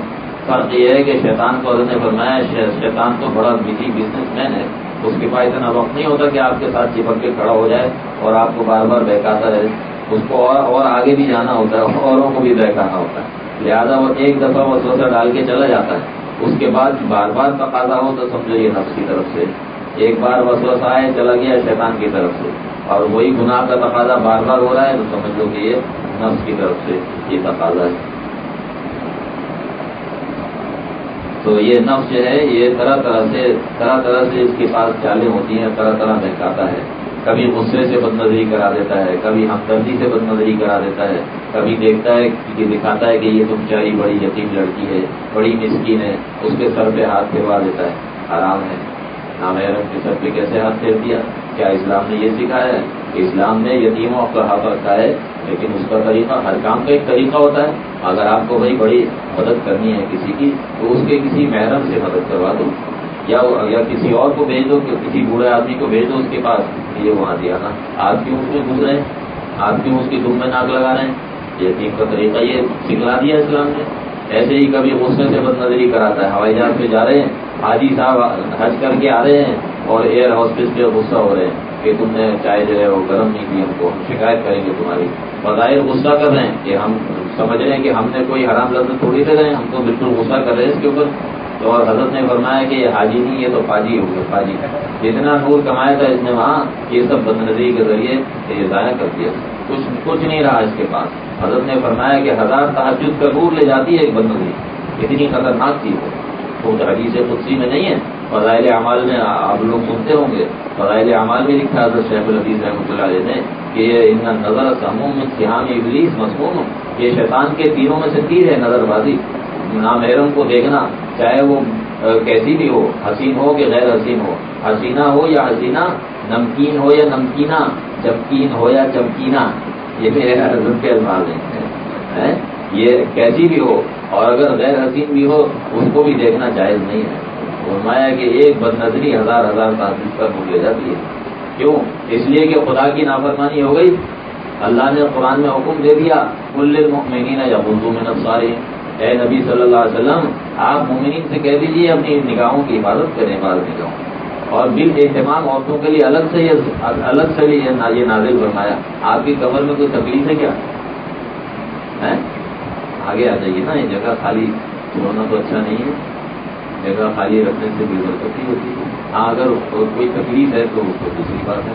فرق یہ ہے کہ شیطان کو حضرت نے فرمایا شیطان تو بڑا بزی بزنس مین ہے۔ اس کے پاس اتنا وقت نہیں ہوتا کہ آپ کے ساتھ چپک کے کھڑا ہو جائے اور آپ کو بار بار بہکاتا رہے۔ اس کو اور اور آگے بھی جانا ہوتا ہے اوروں کو بھی بہکانا ہوتا ہے۔ لہٰذا وہ ایک دفعہ وہ سوچا ڈال کے چلا جاتا ہے۔ اس کے بعد بار بار تقاضا ہو تو سمجھو یہ نفس کی طرف سے۔ ایک بار وسوس آئے چلا گیا شیطان کی طرف سے۔ اور وہی گناہ کا تقاضا بار بار ہو رہا ہے تو سمجھ لو کہ یہ نفس کی طرف سے یہ تقاضا ہے۔ تو یہ نفس جو ہے، یہ طرح طرح سے، طرح طرح سے اس کے پاس چالیں ہوتی ہیں، طرح طرح بہکاتا ہے۔ کبھی غصے سے بد نظری کرا دیتا ہے، کبھی ہمدردی سے بد نظری کرا دیتا ہے۔ کبھی دیکھتا ہے کہ دکھاتا ہے کہ یہ تم چاری بڑی یتیم لڑکی ہے، بڑی مسکین ہے، اس کے سر پہ ہاتھ پھروا دیتا ہے۔ آرام ہے۔ نامحرم کے سر پہ کیسے ہاتھ پھیر دیا؟ کیا اسلام نے یہ سکھایا ہے؟ کہ اسلام نے یتیموں کا ہاتھ رکھا ہے، لیکن اس کا طریقہ، ہر کام کا ایک طریقہ ہوتا ہے۔ اگر آپ کو بھائی بڑی مدد کرنی ہے کسی کی، تو اس کے کسی محرم سے مدد کروا دو۔ یا یا کسی اور کو بھیج دو کسی بوڑھے آدمی کو بھیج دو اس کے پاس یہ وہاں دیا نا آپ کیوں اس میں گھس رہے ہیں؟ آپ کیوں اس کی دم میں ناک لگا رہے ہیں؟ یتیم کا طریقہ یہ سکھلا دیا اسلام نے۔ ایسے ہی کبھی غصے سے بد نظری کراتا ہے۔ ہوائی جہاز پہ جا رہے ہیں، حاجی صاحب حج کر کے آ رہے ہیں اور ایئر ہاسپٹل پہ غصہ ہو رہے ہیں کہ تم نے چائے جو ہے وہ گرم نہیں کی ہم کو، ہم شکایت کریں گے تمہاری۔ بظاہر غصہ کر رہے ہیں کہ ہم سمجھ رہے ہیں کہ ہم نے کوئی حرام لفظ تھوڑی دے رہے ہیں ہم تو بالکل غصہ کر رہے ہیں اس کے اوپر۔ تو اور حضرت نے فرمایا کہ یہ حاجی نہیں، یہ تو فاجی ہو گیا فاجی۔ جتنا نور کمایا تھا اس نے وہاں، یہ سب بد نظری کے ذریعے یہ ضائع کر دیا۔ کچھ کچھ نہیں رہا اس کے پاس۔ حضرت نے فرمایا کہ ہزار تحجد کا لے جاتی ہے ایک بد نظری اتنی خطرناک تھی وہ خود حدیث قدسی میں نہیں ہے۔ فضائل اعمال میں آپ لوگ سنتے ہوں گے۔ فضائل اعمال میں لکھا حضرت شیخ الحدیث رحمۃ اللہ علیہ نے کہ ان نظر سموم سیام ابلیس مصموم یہ شیطان کے تیروں میں سے تیر ہے نظر بازی۔ نامحرم کو دیکھنا، چاہے وہ کیسی بھی ہو، حسین ہو کہ غیر حسین ہو۔ حسینہ ہو یا حسینہ، نمکین ہو یا نمکینہ۔ چمکین ہو یا چمکینا، یہ میرے حضرت کے الفاظ ہیں۔ یہ کیسی بھی ہو، اور اگر غیر حسین بھی ہو، اس کو بھی دیکھنا جائز نہیں ہے۔ فرمایا کہ ایک بد نظری ہزار ہزار تعداد پر بھول جاتی ہے۔ کیوں؟ اس لیے کہ خدا کی نافرمانی ہو گئی۔ اللہ نے قرآن میں حکم دے دیا کل المؤمنین یا اردو میں نفساری اے نبی صلی اللہ علیہ وسلم، آپ مومنین سے کہہ دیجیے اپنی نگاہوں کی حفاظت کریں، بعض نگاہوں اور بل اہتمام عورتوں کے لیے الگ سے یہ الگ سے بھی یہ نازل فرمایا۔ آپ کی کمر میں کوئی تکلیف ہے کیا؟ آگے آ جائیے نا، یہ جگہ خالی چھوڑنا تو اچھا نہیں ہے۔ جگہ خالی رکھنے سے بھی برکت ہوتی ہے۔ ہاں اگر کوئی تکلیف ہے تو دوسری بات ہے۔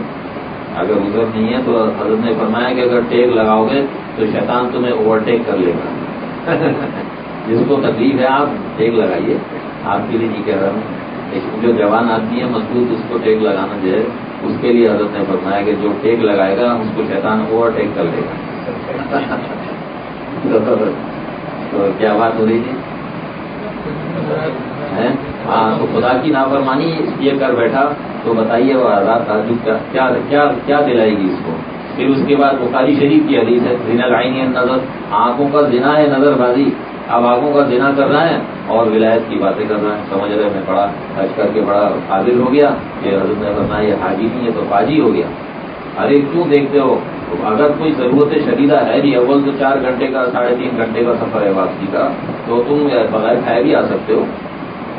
اگر ادھر نہیں ہے تو حضرت نے فرمایا کہ اگر ٹیک لگاؤ گے تو شیطان تمہیں اوورٹیک کر لے گا۔ جس کو تکلیف ہے آپ، ٹیک لگائیے۔ آپ کے لیے نہیں کہہ رہا ہوں۔ جو جوان آدمی ہے، مضبوط اس کو ٹیک لگانا جو ہے، اس کے لیے حضرت نے فرمایا کہ جو ٹیک لگائے گا، اس کو شیطان اوورٹیک کر لے گا۔ تو کیا بات ہو رہی تھی؟ ہاں تو خدا کی نافرمانی یہ کر بیٹھا، تو بتائیے وہ آزاد تعجب کیا کیا کیا دلائے گی اس کو؟ پھر اس کے بعد بخاری شریف کی حدیث ہے زنا لائنی نظر آنکھوں کا زنا ہے، نظر بازی۔ اب آنکھوں کا زنا کر رہا ہے اور ولایت کی باتیں کر رہا ہے، سمجھ رہے میں پڑھا حج کر کے بڑا قابل ہو گیا، یہ حضرت نے بنا یہ حاجی نہیں ہے تو فاجی ہو گیا۔ ارے کیوں دیکھتے ہو؟ اگر کوئی ضرورت شدیدہ ہے بھی اول تو چار گھنٹے کا، ساڑھے تین گھنٹے کا سفر ہے واپسی کا، تو تم بغیر کھائے بھی آ سکتے ہو۔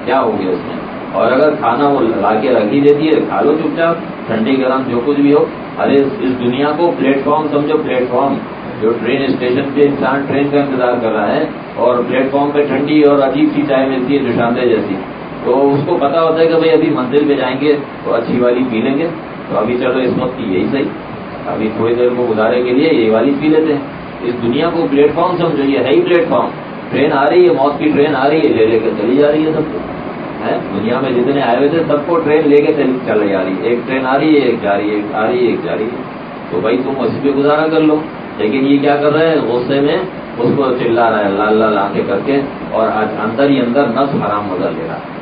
کیا ہو گیا اس میں؟ اور اگر کھانا وہ لا کے رکھ ہی دیتی ہے، کھا لو چپ چاپ، ٹھنڈی گرم جو کچھ بھی ہو۔ ارے اس دنیا کو پلیٹ فارم سمجھو، پلیٹ فارم۔ جو ٹرین اسٹیشن پہ انسان ٹرین کا انتظار کر رہا ہے اور پلیٹ فارم پہ ٹھنڈی اور عجیب سی چائے ملتی ہے نشاندہ جیسی۔ تو اس کو پتا ہوتا ہے کہ بھائی ابھی منزل پہ جائیں گے تو اچھی والی پی لیں گے۔ تو ابھی چلو اس وقت کی یہی صحیح۔ ابھی تھوڑی دیر کو گزارے کے لیے یہ والی پی لیتے ہیں۔ اس دنیا کو پلیٹ فارم سمجھو، یہ ہے ہی پلیٹ فارم ٹرین آ رہی ہے، موت کی ٹرین آ رہی ہے، لے لے کر چلی جا رہی ہے سب کو۔ دنیا میں جتنے آئے ہوئے تھے، سب کو ٹرین لے کے چل جا رہی ہے۔ ایک ٹرین آ رہی ہے، ایک جا رہی ہے، ایک آ رہی ہے، ایک جا رہی ہے۔ تو بھائی تم اسی پہ گزارا کر لو۔ لیکن یہ کیا کر رہے ہیں؟ غصے میں اس کو چلا رہا ہے لال لال آنکھیں کر کے اور آج اندر ہی اندر نس حرام مزہ لے رہا ہے۔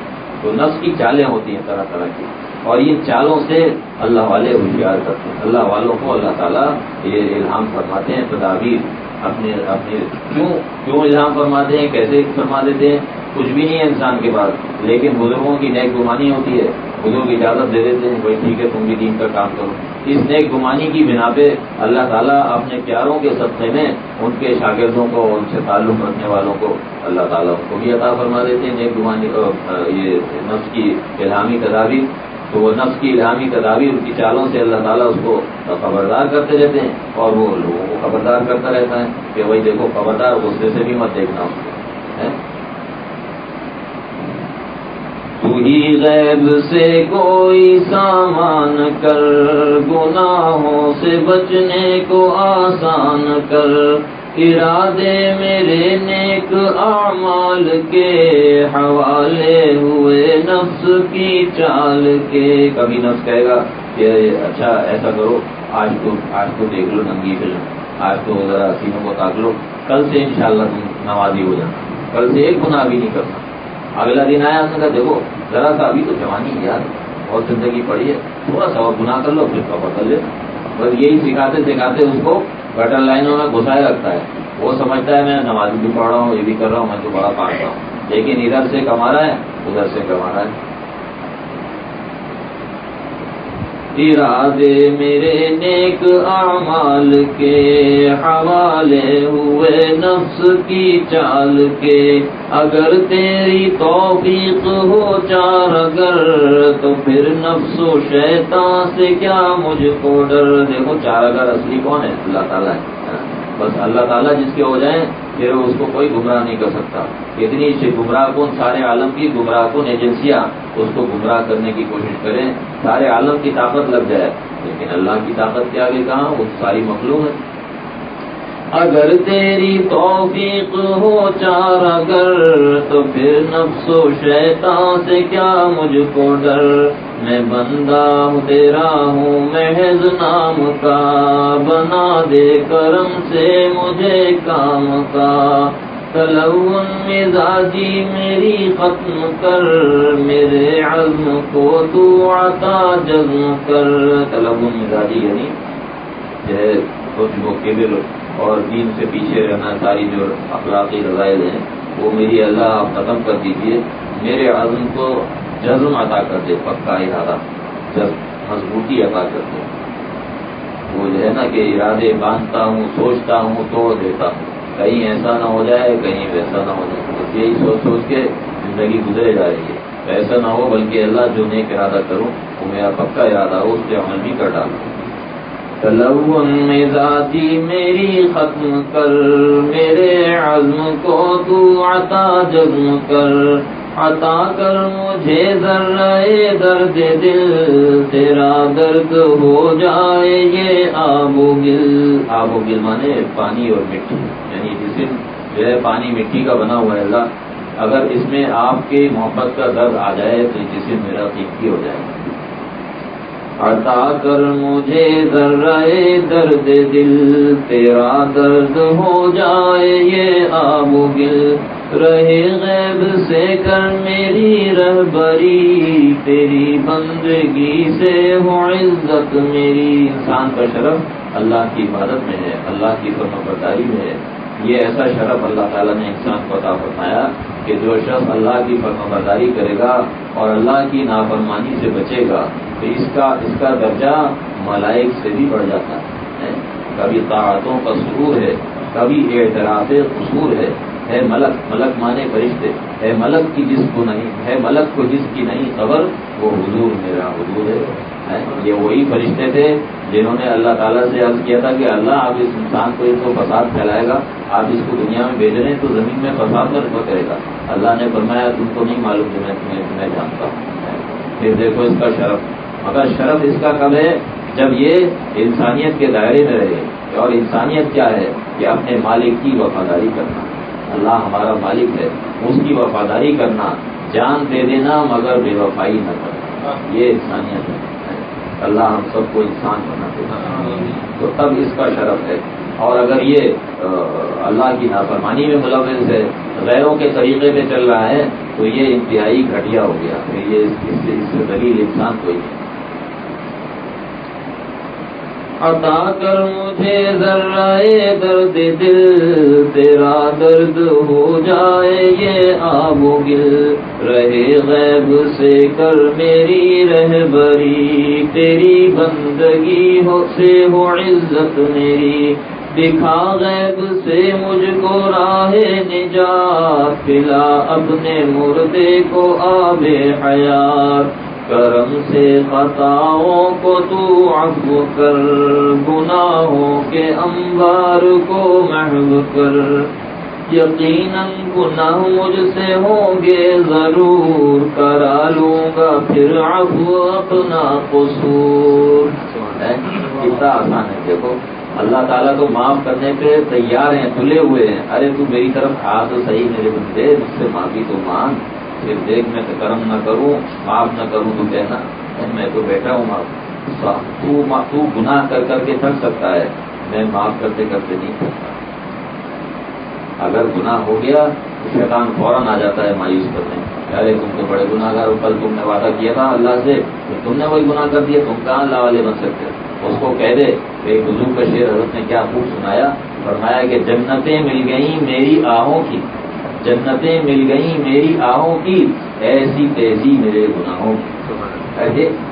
تو نس کی چالیں ہوتی ہیں طرح طرح کی۔ اور یہ چالوں سے اللہ والے ہوشیار کرتے ہیں۔ اللہ والوں کو اللہ تعالیٰ یہ الہام فرماتے ہیں، تدابیر، اپنے اپنے، کیوں کیوں الزام فرماتے ہیں؟ کیسے فرما دیتے ہیں؟ کچھ بھی نہیں ہے انسان کے پاس۔ لیکن بزرگوں کی نیک گمانی ہوتی ہے۔ بزرگ اجازت دے دیتے ہیں، بھائی ٹھیک ہے، تم بھی دین کا کام کرو۔ اس نیک گمانی کی بنا پہ اللہ تعالیٰ اپنے پیاروں کے سطح میں ان کے شاگردوں کو ان سے تعلق رکھنے والوں کو اللہ تعالیٰ ان کو بھی عطا فرما دیتے ہیں۔ نیک گمانی یہ نفس کی الہامی تدابیر۔ تو وہ نفس کی الہامی تدابیر ان کی چالوں سے اللہ تعالیٰ اس کو خبردار کرتے رہتے ہیں اور وہ لوگوں کو خبردار کرتا رہتا ہے کہ وہی دیکھو، خبردار غصے سے بھی مت دیکھنا۔ اس کو ہی غیب سے کوئی سامان کر، گناہوں سے بچنے کو آسان کر۔ ارادے میرے نیک اعمال کے حوالے ہوئے نفس کی چال کے۔ کبھی نفس کہے گا کہ اچھا ایسا کرو، آج تو آج تو دیکھ لو ننگی فلم، آج تو ذرا سینوں کو تاک لو، کل سے انشاءاللہ تم نوازی ہو جانا۔ کل سے ایک گناہ بھی نہیں کرنا۔ اگلا دن آیا، اس نے کہا، دیکھو، ذرا سا ابھی تو جوانی یار، اور زندگی پڑی ہے، تھوڑا سا اور گناہ کر لو، پھر کور کر لے۔ بس یہی سکھاتے سکھاتے اس کو گٹر لائنوں میں گھسائے رکھتا ہے۔ وہ سمجھتا ہے، میں نماز بھی پڑھ رہا ہوں، یہ بھی کر رہا ہوں، میں تو بڑا پاٹ رہا ہوں۔ لیکن ادھر سے کما رہا ہے، ادھر سے کما رہا ہے۔ ارادے میرے نیک اعمال کے حوالے ہوئے نفس کی چال کے۔ اگر تیری توفیق ہو چار اگر، تو پھر نفس و شیطان سے کیا مجھ کو ڈر؟ دیکھو چار اگر اصلی کون ہے؟ اللہ تعالیٰ ہے ہاں؟ بس اللہ تعالیٰ جس کے ہو جائیں پھر اس کو کوئی گمراہ نہیں کر سکتا۔ اتنی گمراہ کن سارے عالم کی گمراہ کن ایجنسیاں اس کو گمراہ کرنے کی کوشش کریں، سارے عالم کی طاقت لگ جائے۔ لیکن اللہ کی طاقت کے آگے کہاں؟ وہ ساری مخلوق ہے۔ اگر تیری توفیق ہو چار اگر، تو پھر نفس و شیطان سے کیا مجھ کو ڈر؟ میں بندہ ہوں، تیرا ہوں، محض نام کا۔ بنا دے کرم سے مجھے کام کا۔ تلون مزاجی میری ختم کر۔ میرے عزم کو تو عطا جزم کر۔ تلون مزاجی یعنی جو کبر اور دین سے پیچھے رہنا، ساری جو اخلاقی رضائل ہیں، وہ میری اللہ آپ ختم کر دیجیے میرے عزم کو جزم عطا کر دے، پکا ارادہ جزم مضبوطی عطا کر دے۔ وہ جو ہے نا کہ ارادے باندھتا ہوں، سوچتا ہوں، توڑ دیتا ہوں۔ کہیں ایسا نہ ہو جائے، کہیں ویسا نہ ہو جائے۔ بس یہی سوچ سوچ کے زندگی گزرے جا رہی ہے۔ ایسا نہ ہو بلکہ اللہ جو نیک ارادہ کروں، وہ میرا پکا ارادہ ہو، اس پہ عمل بھی کر ڈالوں۔ تلون مزاجی میری ختم کر، میرے عزم کو تو عطا جزم کر۔ عطا کر مجھے ذرہ درد دل، تیرا درد ہو جائے یہ آب و گل۔ آب و گل مانے پانی اور مٹی یعنی جسم جو ہے پانی مٹی کا بنا ہوا ہے اللہ۔ اگر اس میں آپ کے محبت کا درد آ جائے تو جسم میرا قیمتی ہو جائے گا۔ عطا کر مجھے ذرہ درد دل، تیرا درد ہو جائے یہ آب گل۔ رہے غیب سے کر میری رہبری، تیری بندگی سے ہو عزت میری۔ انسان کا شرف اللہ کی عبادت میں ہے، اللہ کی فرم برداری میں ہے۔ یہ ایسا شرف اللہ تعالیٰ نے انسان کو عطا فرمایا کہ جو شخص اللہ کی فرم برداری کرے گا اور اللہ کی نافرمانی سے بچے گا، تو اس کا اس کا درجہ ملائک سے بھی بڑھ جاتا ہے کبھی طاعتوں کا سرور ہے، کبھی اعتراف قصور ہے۔ ہے ملک ملک مانے فرشتے ہے ملک کی جس کو نہیں ہے ملک کو جس کی نہیں خبر، وہ حضور میرا حضور ہے۔ یہ وہی فرشتے تھے جنہوں نے اللہ تعالیٰ سے عرض کیا تھا کہ اللہ آپ اس انسان کو اس کو فساد پھیلائے گا، آپ اس کو دنیا میں بھیج رہے ہیں تو زمین میں فساد میں کرے گا۔ اللہ نے فرمایا، تم کو نہیں معلوم جو میں تمہیں تمہیں جانتا ہوں۔ پھر دیکھو اس کا شرف۔ مگر شرف اس کا کب ہے؟ جب یہ انسانیت کے دائرے میں رہے۔ اور انسانیت کیا ہے؟ کہ اپنے مالک کی وفاداری کرنا۔ اللہ ہمارا مالک ہے، اس کی وفاداری کرنا، جان دے دینا مگر بے وفائی نہ کرنا۔ یہ انسانیت ہے۔ اللہ ہم سب کو انسان بنا دے۔ تو تب اس کا شرف ہے۔ اور اگر یہ اللہ کی نافرمانی میں ملوث ہے، غیروں کے طریقے پہ چل رہا ہے، تو یہ انتہائی گھٹیا ہو گیا۔ یہ اس سے دلیل انسان کوئی نہیں۔ عطا کر مجھے ذرا درد دل، تیرا درد ہو جائے یہ آب و گل۔ رہے غیب سے کر میری رہبری، تیری بندگی ہو سے ہو عزت میری۔ دکھا غیب سے مجھ کو راہ نجات، پلا اپنے مردے کو آب حیات۔ کرم سے خطاؤں کو تو عفو کر، گناہوں کے انبار کو محو کر۔ یقیناً گناہ مجھ سے ہوں گے، ضرور کرا لوں گا پھر عفو اپنا قصور۔ کتنا آسان ہے، دیکھو، اللہ تعالیٰ تو معاف کرنے پہ تیار ہیں، تلے ہوئے ہیں۔ ارے، تو میری طرف آ تو صحیح میرے بندے، مجھ سے معافی تو مان پھر دیکھ میں تو کرم نہ کروں، معاف نہ کروں، تو کہنا میں تو بیٹھا ہوں معاف۔ تو گناہ کر کر کے تھک سکتا ہے۔ میں معاف کرتے کرتے نہیں تھکتا اگر گناہ ہو گیا تو شیطان فوراً آ جاتا ہے مایوس کرنے۔ ارے تم تو بڑے گناہ گار کل تم نے وعدہ کیا تھا اللہ سے تم نے وہی گناہ کر دیا، تم کہاں اللہ والے بن سکتے اس کو کہہ دے ایک بزرگ کا شیر حضرت نے کیا خوب سنایا؟ فرمایا کہ جنتیں مل گئیں میری آہوں کی۔ جنتیں مل گئیں میری آہوں کی، ایسی تیزی میرے گناہوں کی۔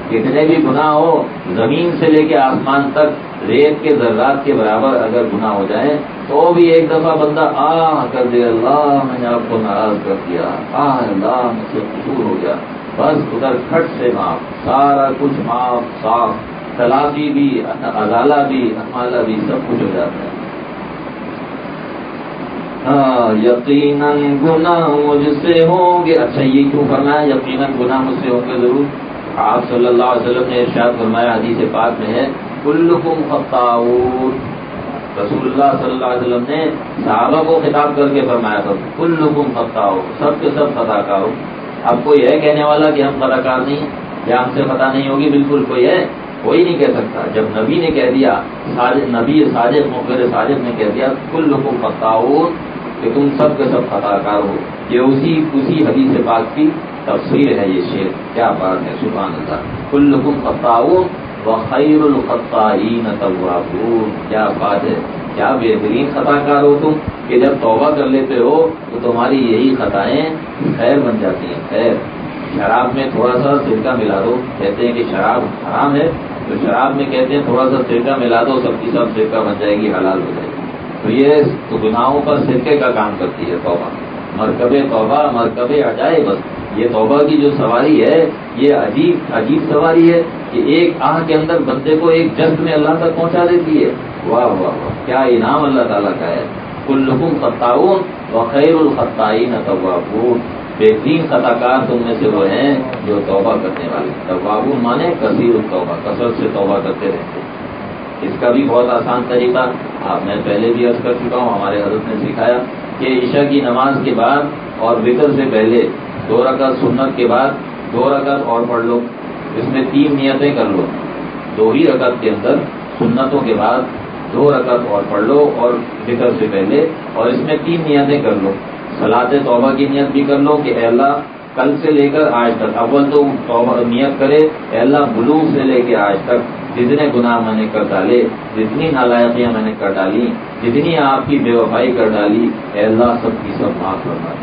کتنے بھی گناہ ہو، زمین سے لے کے آسمان تک، ریت کے ذرات کے برابر اگر گناہ ہو جائے، تو بھی ایک دفعہ بندہ آ کر دے، اللہ میں نے آپ کو ناراض کر دیا آ اللہ مجھ سے قصور ہو گیا۔ بس ادھر کھٹ سے معاف، سارا کچھ معاف، صاف تلافی بھی ازالہ بھی امالہ بھی، سب کچھ ہو جاتا ہے۔ ہاں یقیناً گناہ مجھ سے ہوں گے۔ اچھا یہ کیوں کرنا ہے یقیناً گناہ مجھ سے ہوں گے ضرور۔ آپ صلی اللہ علیہ وسلم نے ارشاد فرمایا، حدیث پاک میں ہے کل خطاؤ رسول اللہ صلی اللہ علیہ وسلم نے صحابہ کو خطاب کر کے فرمایا تھا کل لکم خطاؤ سب کے سب خطا کار ہو اب کوئی ہے کہنے والا کہ ہم خطا کار نہیں کیا ہم سے خطا نہیں ہوگی؟ بالکل کوئی ہے، کوئی نہیں کہہ سکتا۔ جب نبی نے کہہ دیا نبی ساجد مغیر ساجد نے کہہ دیا کل لوگوں فتاؤ کہ تم سب کے سب خطا کار ہو۔ یہ اسی اسی حدیث پاک کی تفصیل ہے یہ شعر کیا بات ہے؟ سبحان اللہ۔ کل لوگوں فتاؤ خیر الخطین کیا بات ہے؟ کیا بہترین خطا کار ہو تم کہ جب توبہ کر لیتے ہو تو تمہاری یہی خطائیں خیر بن جاتی ہیں۔ خیر۔ شراب میں تھوڑا سا سرکہ ملا دو۔ کہتے ہیں کہ شراب حرام ہے۔ تو شراب میں کہتے ہیں تھوڑا سا سرکہ ملا دو، سب کی سب سرکہ بن جائے گی، حلال ہو جائے گی۔ تو یہ گناہوں پر سرکے کا کام کرتی ہے توبہ۔ مرکب توبہ مرکب اجائے بس۔ یہ توبہ کی جو سواری ہے، یہ عجیب عجیب سواری ہے کہ ایک آہ کے اندر بندے کو ایک جذب میں اللہ تک پہنچا دیتی ہے۔ واہ واہ واہ، کیا انعام اللہ تعالیٰ کا ہے۔ کل لکم خطاون و خیر الخطائی نہ بہترین خطا کار تم میں سے وہ ہیں جو توبہ کرنے والے۔ توابو مانے کثیر التوبہ، کثرت سے توبہ کرتے رہتے۔ اس کا بھی بہت آسان طریقہ آپ میں پہلے بھی عرض کر چکا ہوں، ہمارے حضرت نے سکھایا کہ عشاء کی نماز کے بعد اور وطر سے پہلے دو رکعت سنت کے بعد دو رکعت اور پڑھ لو۔ اس میں تین نیتیں کر لو۔ دو ہی رکعت کے اندر سنتوں کے بعد دو رکعت اور پڑھ لو اور وطر سے پہلے اور اس میں تین نیتیں کر لو۔ سلاد توبہ کی نیت بھی کر لو کہ اے اللہ کل سے لے کر آج تک۔ اول تو نیت کرے، اے اللہ بلوغ سے لے کے آج تک جتنے گناہ میں نے کر ڈالے، جتنی نالائقیاں میں نے کر ڈالی، جتنی آپ کی بے وفائی کر ڈالی، اے اللہ سب کی سب معاف کرنا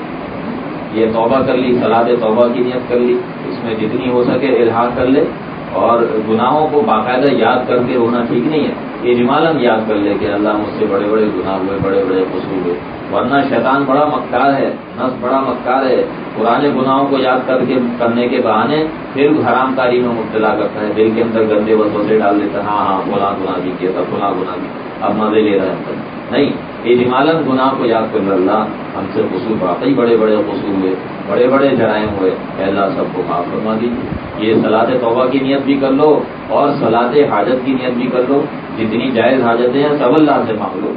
یہ توبہ کر لی سلاد توبہ کی نیت کر لی، اس میں جتنی ہو سکے الحاق کر لے۔ اور گناہوں کو باقاعدہ یاد کر کے رونا ٹھیک نہیں ہے۔ یعنی یہ جمالم یاد کر لے کہ اللہ مجھ سے بڑے بڑے گناہ ہوئے، بڑے بڑے قصور ہوئے۔ ورنہ شیطان بڑا مکار ہے نس بڑا مکار ہے۔ پرانے گناہوں کو یاد کر کے کرنے کے بہانے پھر حرام کاری میں مبتلا کرتا ہے۔ دل کے اندر گندے وسوسے ڈال دیتا ہے ہاں ہاں فلاں گنا بھی کیا تھا، فلاں گنا بھی۔ اب مزے لے رہے ہیں نہیں۔ یہ گناہ کو یاد کر اللہ، ہم سے قصور واقعی بڑے بڑے قصور ہوئے، بڑے بڑے جرائم ہوئے۔ اللہ، سب کو معاف فرما دیجیے یہ صلاح توبہ کی نیت بھی کر لو اور صلاح حاجت کی نیت بھی کر لو۔ جتنی جائز حاجتیں ہیں، سب اللہ سے مانگ لو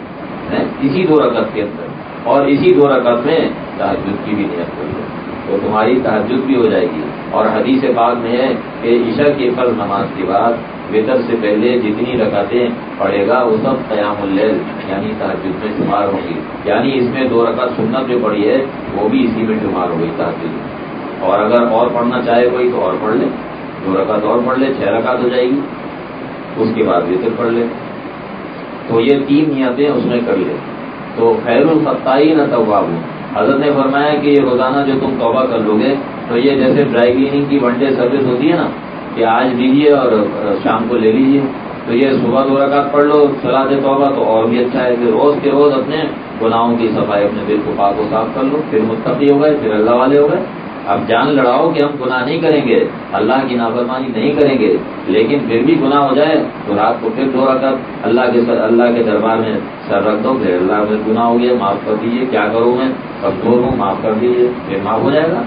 اسی دو رقط کے اندر۔ اور اسی دو رکعت میں تحجد کی بھی نیت کر لو۔ تو تمہاری تحجد بھی ہو جائے گی۔ اور حدیث بعد میں ہے کہ عشاء کی فرض نماز کے بعد وطر سے پہلے جتنی رکعتیں پڑے گا، وہ سب قیام اللیل یعنی تحجد میں شمار ہوں گی۔ یعنی اس میں دو رکعت سنت جو پڑی ہے، وہ بھی اسی میں شمار ہوگی تحجد میں اور اگر اور پڑھنا چاہے کوئی تو اور پڑھ لے۔ دو رکعت اور پڑھ لے، چھ رکعت ہو جائے گی۔ اس کے بعد وطر پڑھ لے۔ تو یہ تین نیتیں اس میں کر لے۔ تو خیر الفتائی نہ تواب حضرت نے فرمایا کہ یہ روزانہ جو تم توبہ کر لو گے، تو یہ جیسے ڈرائی کلیننگ کی ون ڈے سروس ہوتی ہے نا، کہ آج لیجیے اور شام کو لے لیجیے تو یہ صبح دو رکعت پڑھ لو چلا دے توبہ تو اور بھی اچھا ہے۔ پھر روز کے روز اپنے گناہوں کی صفائی اپنے دل کو پاک و صاف کر لو۔ پھر مستقی ہو گئے، پھر اللہ والے ہو گئے۔ اب جان لڑاؤ کہ ہم گناہ نہیں کریں گے، اللہ کی نافرمانی نہیں کریں گے۔ لیکن پھر بھی گناہ ہو جائے تو رات کو پھر دو رکعت اللہ کے سر، اللہ کے دربار میں سر رکھ دو۔ پھر اللہ میں گناہ ہو گیا، معاف کر دیجیے کیا کروں میں؟ اب دو ہوں معاف کر دیجیے پھر معاف ہو جائے گا۔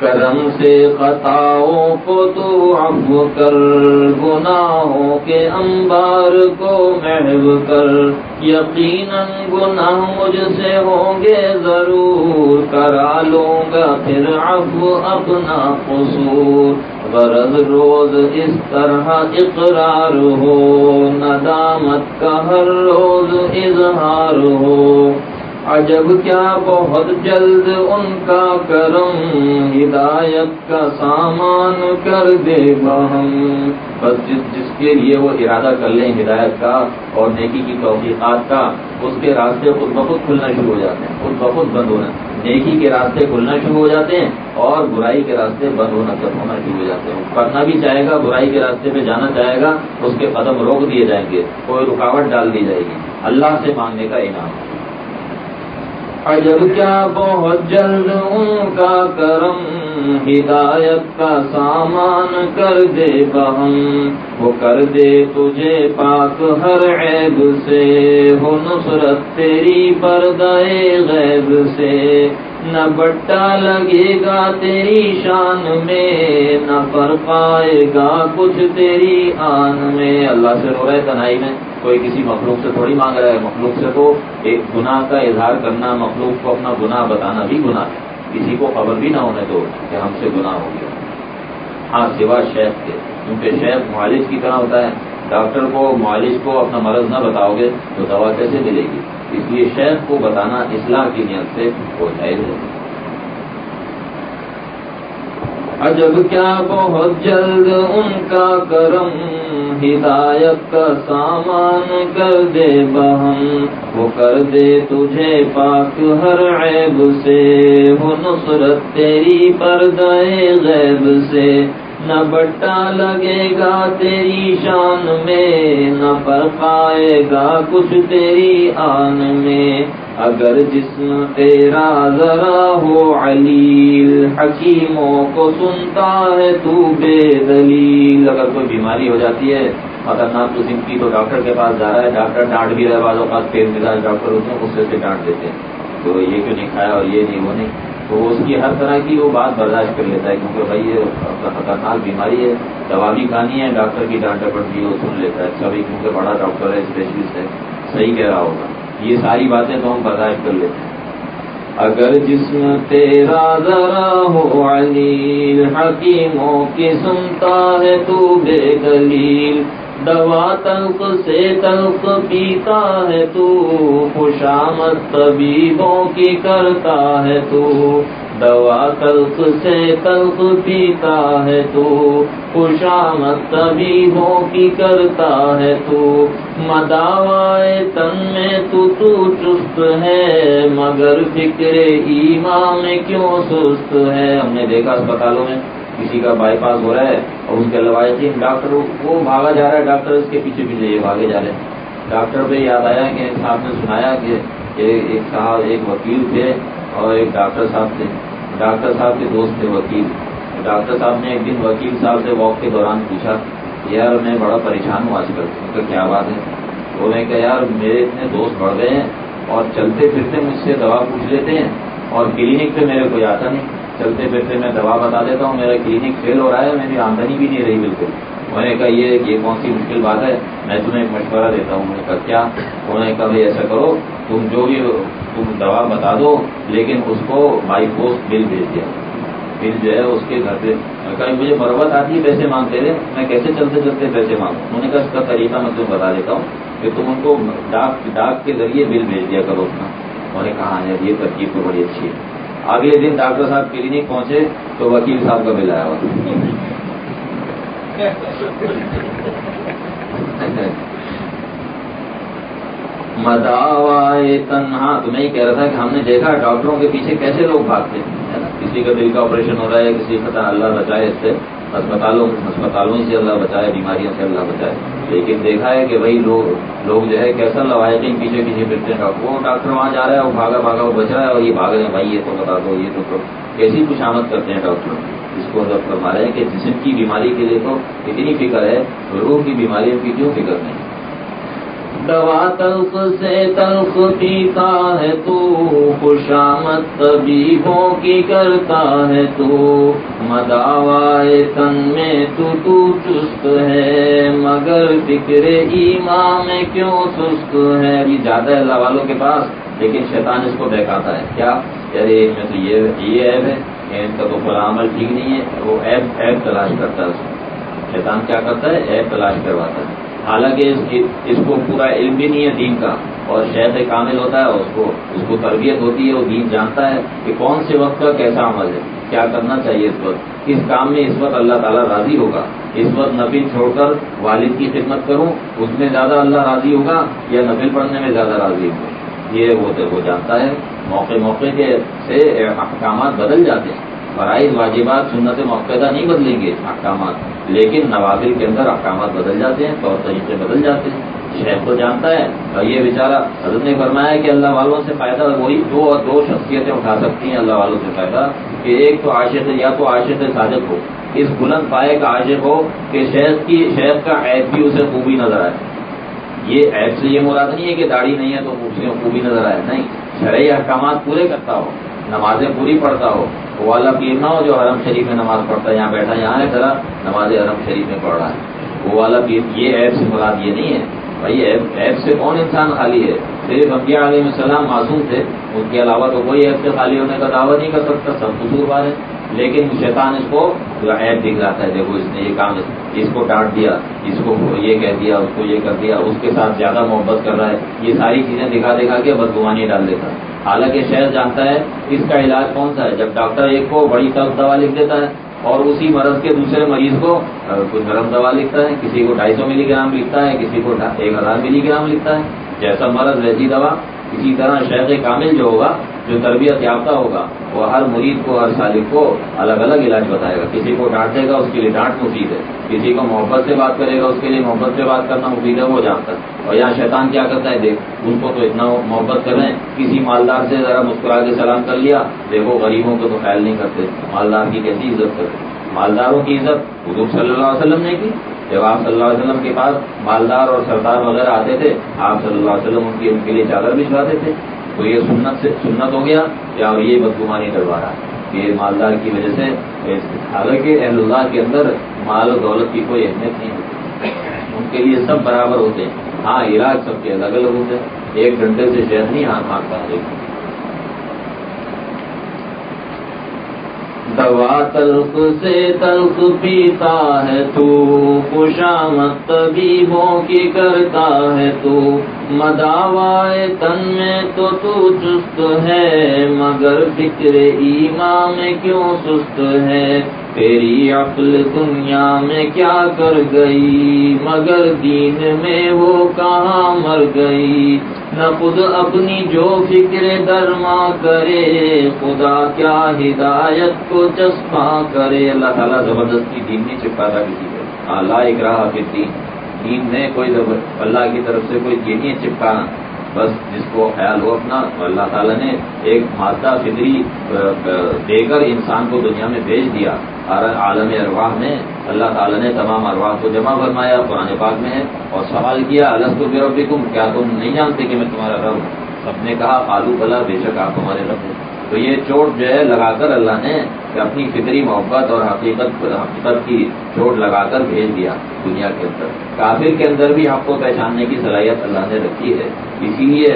کرم سے خطاؤں کو تو عفو کر، گناہوں کے انبار کو محب کر۔ یقیناً گناہ مجھ سے ہوں گے ضرور، کرا لوں گا پھر عفو اپنا قصور۔ برد روز اس طرح اقرار ہو ندامت کا ہر روز اظہار ہو۔ عجب کیا بہت جلد ان کا کرم ہدایت کا سامان کر دے بہم بس جس جس کے لیے وہ ارادہ کر لیں ہدایت کا اور نیکی کی توفیقات کا، اس کے راستے خود بخود کھلنا شروع ہو جاتے ہیں، خود بخود بند ہونا۔ نیکی کے راستے کھلنا شروع ہو جاتے ہیں اور برائی کے راستے بند ہونا ہونا شروع ہو جاتے ہیں۔ پڑھنا بھی چاہے گا، برائی کے راستے پہ جانا چاہے گا، اس کے قدم روک دیے جائیں گے، کوئی رکاوٹ ڈال دی جائے گی۔ اللہ سے مانگنے کا انعام۔ عجب کیا بہت جلد ان کا کرم، ہدایت کا سامان کر دے بہم۔ وہ کر دے تجھے پاک ہر عیب سے۔ ہو نصرت تیری پردے غیب سے۔ نہ بٹا لگے گا تیری شان میں، نہ پر پائے گا کچھ تیری آن میں۔ اللہ سے رو رہے تنہائی میں۔ کوئی کسی مخلوق سے تھوڑی مانگ رہا ہے۔ مخلوق سے تو ایک گناہ کا اظہار کرنا، مخلوق کو اپنا گناہ بتانا بھی گناہ ہے۔ کسی کو خبر بھی نہ ہونے دو کہ ہم سے گناہ ہو گیا۔ ہاں سوا شیخ کے۔ کیونکہ شیخ معالج کی طرح ہوتا ہے۔ ڈاکٹر کو، معالج کو اپنا مرض نہ بتاؤ گے تو دوا کیسے ملے گی؟ اس لیے شیخ کو بتانا اصلاح کی نیت سے وہ جائز ہے۔ عجب کیا بہت جلد ان کا کرم، ہدایت کا سامان کر دے بہم وہ کر دے تجھے پاک ہر عیب سے، وہ نصرت تیری پردے غیب سے۔ نہ بٹا لگے گا تیری شان میں، نہ پر گا کچھ تیری آن میں۔ اگر جسم تیرا ذرا ہو علیل، حکیموں کو سنتا ہے تو بے دلیل۔ اگر کوئی بیماری ہو جاتی ہے، خطرناک قسم کی تو ڈاکٹر کے پاس جا رہا ہے، ڈاکٹر ڈانٹ بھی رہے بعض اوقات تیز مزاج ڈاکٹر اس میں غصے سے ڈانٹ دیتے ہیں۔ تو یہ کیوں نہیں کھایا اور یہ نہیں، وہ نہیں۔ تو اس کی ہر طرح کی وہ بات برداشت کر لیتا ہے کیونکہ بھائی یہ خطرناک بیماری ہے، دوا بھی کھانی ہے، ڈاکٹر کی ڈانٹ ڈپٹ وہ سن لیتا ہے۔ اچھا سبھی کیونکہ بڑا ڈاکٹر ہے، اسپیشلسٹ ہے، صحیح کہہ رہا ہوگا۔ یہ ساری باتیں تو ہم برداشت کر لیتے ہیں۔ اگر جسم تیرا ذرا ہو علیل حکیموں کی سنتا ہے تو بے دلیل۔ دوا تلق سے تلق پیتا ہے تو، خوشامد طبیبوں کی کرتا ہے تو۔ دوا تلق سے تلق پیتا ہے تو، خوشامد طبیبوں کی کرتا ہے تو۔ مداوائے تن میں تو تو چست ہے، مگر فکر ایمان میں کیوں سست ہے؟ ہم نے دیکھا اسپتالوں میں۔ کسی کا بائی پاس ہو رہا ہے اور اس کے لوایتین ڈاکٹر وہ بھاگا جا رہا ہے، ڈاکٹر اس کے پیچھے پیچھے یہ بھاگے جا رہے ہیں۔ ڈاکٹر پہ یاد آیا کہ صاحب نے سنایا کہ ایک صاحب ایک وکیل تھے اور ایک ڈاکٹر صاحب تھے۔ ڈاکٹر صاحب کے دوست تھے وکیل۔ ڈاکٹر صاحب نے ایک دن وکیل صاحب سے واک کے دوران پوچھا یار میں بڑا پریشان ہوں آج کل ان کا کیا بات ہے؟ وہ میں کہا یار میرے اتنے دوست بڑھ گئے ہیں اور چلتے پھرتے مجھ سے دوا پوچھ لیتے ہیں اور کلینک پہ میرے کوئی آتا نہیں۔ چلتے پھرتے میں دوا بتا دیتا ہوں، میرا کلینک فیل ہو رہا ہے، میری آمدنی بھی نہیں رہی بالکل۔ انہوں نے کہا، یہ یہ کون سی مشکل بات ہے؟ میں تمہیں ایک مشورہ دیتا ہوں۔ نے کہا، کیا؟ انہوں نے کہا، بھائی، ایسا کرو، تم جو بھی تم دوا بتا دو، لیکن اس کو بائی پوسٹ بل بھیج دیا۔ بل جو ہے، اس کے گھر پہ۔ کہا مجھے مربت آتی ہے، پیسے مانگتے رہے۔ میں کیسے چلتے چلتے پیسے مانگوں؟ انہوں نے کہا، اس کا طریقہ میں تمہیں بتا دیتا ہوں کہ تم ان کو ڈاک ڈاک کے ذریعے بل بھیج دیا کرو اپنا۔ انہوں نے کہا ہاں یہ ترکیب تو بڑی اچھی ہے۔ اگلے دن ڈاکٹر صاحب کلینک پہنچے تو وکیل صاحب کا بل آیا ہوا۔ مداوائے تنہا۔ تو میں ہی کہہ رہا تھا کہ ہم نے دیکھا ڈاکٹروں کے پیچھے کیسے لوگ بھاگتے ہیں کسی کا دل کا آپریشن ہو رہا ہے، کسی کا اللہ بچائے اس سے اسپتالوں اسپتالوں سے اللہ بچائے، بیماریوں سے اللہ بچائے۔ لیکن دیکھا ہے کہ بھائی لوگ لوگ جو ہے کیسا لوایقین پیچھے پیچھے پھرتے ہیں۔ ڈاکٹر وہ ڈاکٹر وہاں جا رہا ہے، وہ بھاگا بھاگا، وہ بچ رہا ہے اور یہ بھاگ رہے ہیں، بھائی یہ تو بتا دو، یہ تو کیسی خوش آمد کرتے ہیں ڈاکٹر اس کو ادب فرما رہے ہیں کہ جسم کی بیماری کے لیے تو اتنی فکر ہے، روح کی بیماریوں کی کیوں فکر نہیں۔ دوا تلخ سے تلخ پیتا ہے تو خوشامت طبیبوں کی کرتا ہے تو۔ مداوائے تن میں تو تو چست ہے، مگر فکر ایمان میں کیوں سست ہے؟ یہ زیادہ ہے اللہ والوں کے پاس، لیکن شیطان اس کو بہکاتا ہے۔ کیا؟ ارے میں تو یہ یہ ایپ ہے۔ ان کا تو فلاں عمل ٹھیک نہیں ہے، وہ ایپ ایپ تلاش کرتا ہے اس کو۔ شیطان کیا کرتا ہے؟ ایپ تلاش کرواتا ہے۔ حالانکہ اس کو پورا علم بھی نہیں ہے دین کا، اور شہد کامل ہوتا ہے، اس کو اس کو تربیت ہوتی ہے، وہ دین جانتا ہے کہ کون سے وقت کا کیسا عمل ہے، کیا کرنا چاہیے اس وقت، کس کام میں اس وقت اللہ تعالیٰ راضی ہوگا، اس وقت نفل چھوڑ کر والد کی خدمت کروں، اس میں زیادہ اللہ راضی ہوگا یا نفل پڑھنے میں زیادہ راضی ہوگا؟ یہ وہ جانتا ہے، موقع موقع کے سے احکامات بدل جاتے ہیں۔ فرائض، واجبات سنت موقع نہیں بدلیں گے احکامات۔ لیکن نوازل کے اندر احکامات بدل جاتے ہیں، طور طریقے بدل جاتے ہیں۔ شہر کو جانتا ہے اور یہ بیچارہ حضرت نے فرمایا کہ اللہ والوں سے فائدہ وہی دو اور دو شخصیتیں اٹھا سکتی ہیں، اللہ والوں سے فائدہ کہ ایک تو عاشق یا تو عاشق صادق ہو۔ اس بلند پائے کا عاشق ہو کہ شہد کی شہد کا عیب بھی اسے خوبی نظر آئے۔ یہ عیب سے یہ مراد نہیں ہے کہ داڑھی نہیں ہے تو خوبی نظر آئے۔ نہیں، شرعی احکامات پورے کرتا ہو۔ نمازیں پوری پڑھتا ہو، وہ والا پیر نہ ہو جو حرم شریف میں نماز پڑھتا ہے، یہاں بیٹھا، یہاں ہے ذرا نماز حرم شریف میں پڑھ رہا ہے۔ وہ والا پیر یہ ایپ سے مراد یہ نہیں ہے۔ بھائی ایپ سے کون انسان خالی ہے؟ صرف انبیاء علیہ السلام معصوم تھے۔ ان کے علاوہ تو کوئی ایپ سے خالی ہونے کا دعویٰ نہیں کر سکتا، سب قصور بار ہے لیکن شیطان اس کو جو ایپ دکھ رہا ہے دیکھو، اس نے یہ کام اس کو ڈانٹ دیا، اس کو یہ کہہ دیا، اس کو یہ کر دیا، اس کے ساتھ زیادہ محبت کر رہا ہے۔ یہ ساری چیزیں دکھا دکھا کے بدگوانی ڈال دیتا۔ ہے حالانکہ شہر جانتا ہے اس کا علاج کون سا ہے؟ جب ڈاکٹر ایک کو بڑی طرف دوا لکھ دیتا ہے اور اسی مرض کے دوسرے مریض کو کچھ گرم دوا لکھتا ہے، کسی کو ڈھائی سو ملی گرام لکھتا ہے، کسی کو ایک ہزار ملی گرام لکھتا ہے۔ جیسا مرض ویسی دوا، اسی طرح شہد کامل جو ہوگا، جو تربیت یافتہ ہوگا، وہ ہر مرید کو، ہر سالک کو الگ الگ علاج بتائے گا۔ کسی کو ڈانٹے گا، اس کے لیے ڈانٹ مفید ہے۔ کسی کو محبت سے بات کرے گا، اس کے لیے محبت سے بات کرنا مفید ہے، وہ جانتا ہے۔ اور یہاں شیطان کیا کرتا ہے؟ دیکھ، ان کو تو اتنا محبت کر رہے ہیں۔ کسی مالدار سے ذرا مسکرا کے سلام کر لیا، دیکھو غریبوں کو تو خیال نہیں کرتے۔ مالدار کی کیسی عزت کرتے مالداروں کی عزت حضور صلی اللہ علیہ وسلم نے کی۔ جب آپ صلی اللہ علیہ وسلم کے پاس مالدار اور سردار وغیرہ آتے تھے، آپ صلی اللہ علیہ وسلم ان کی ان کے لیے چادر بھجواتے تھے۔ تو یہ سنت سے سنت ہو گیا یا اور یہ بدگمانی کروا رہا ہے کہ مالدار کی وجہ سے حالانکہ اہل اللہ کے اندر مال و دولت کی کوئی اہمیت نہیں ہوتی۔ ان کے لیے سب برابر ہوتے ہیں۔ ہاں علاج سب کے الگ الگ ہوتے ہیں۔ ایک گھنٹے سے شہد نہیں، ہاتھ مانگتا ہے دوا تلخ سے تلخ پیتا ہے تو خوشامت طبیبوں کی کرتا ہے تو۔ مداوائے تن میں تو تو چست ہے، مگر فکر ایمان میں کیوں سست ہے؟ تیری عقل دنیا میں کیا کر گئی؟ مگر دین میں وہ کہاں مر گئی؟ نہ خود اپنی جو فکر درما کرے، خدا کیا ہدایت کو چسپاں کرے؟ اللہ تعالیٰ زبردستی دین نہیں چپکاتا کسی کو اللہ اکراہ پھر دین دین میں کوئی اللہ کی طرف سے کوئی دین نہیں چپکانا بس جس کو خیال ہو اپنا، تو اللہ تعالیٰ نے ایک مادہ فطری دے کر انسان کو دنیا میں بھیج دیا۔ عالم ارواح میں اللہ تعالیٰ نے تمام ارواح کو جمع فرمایا، قرآن پاک میں ہے، اور سوال کیا الگ تو بے کیا تم نہیں جانتے کہ میں تمہارا رب ہوں؟ سب نے کہا آلو بلا، بے شک آپ ہمارے رب ہیں۔ تو یہ چوٹ جو ہے لگا کر اللہ نے اپنی فطری محبت اور حقیقت حقیقت کی چوٹ لگا کر بھیج دیا دنیا کے اندر۔ کافر کے اندر بھی حق کو پہچاننے کی صلاحیت اللہ نے رکھی ہے۔ اسی لیے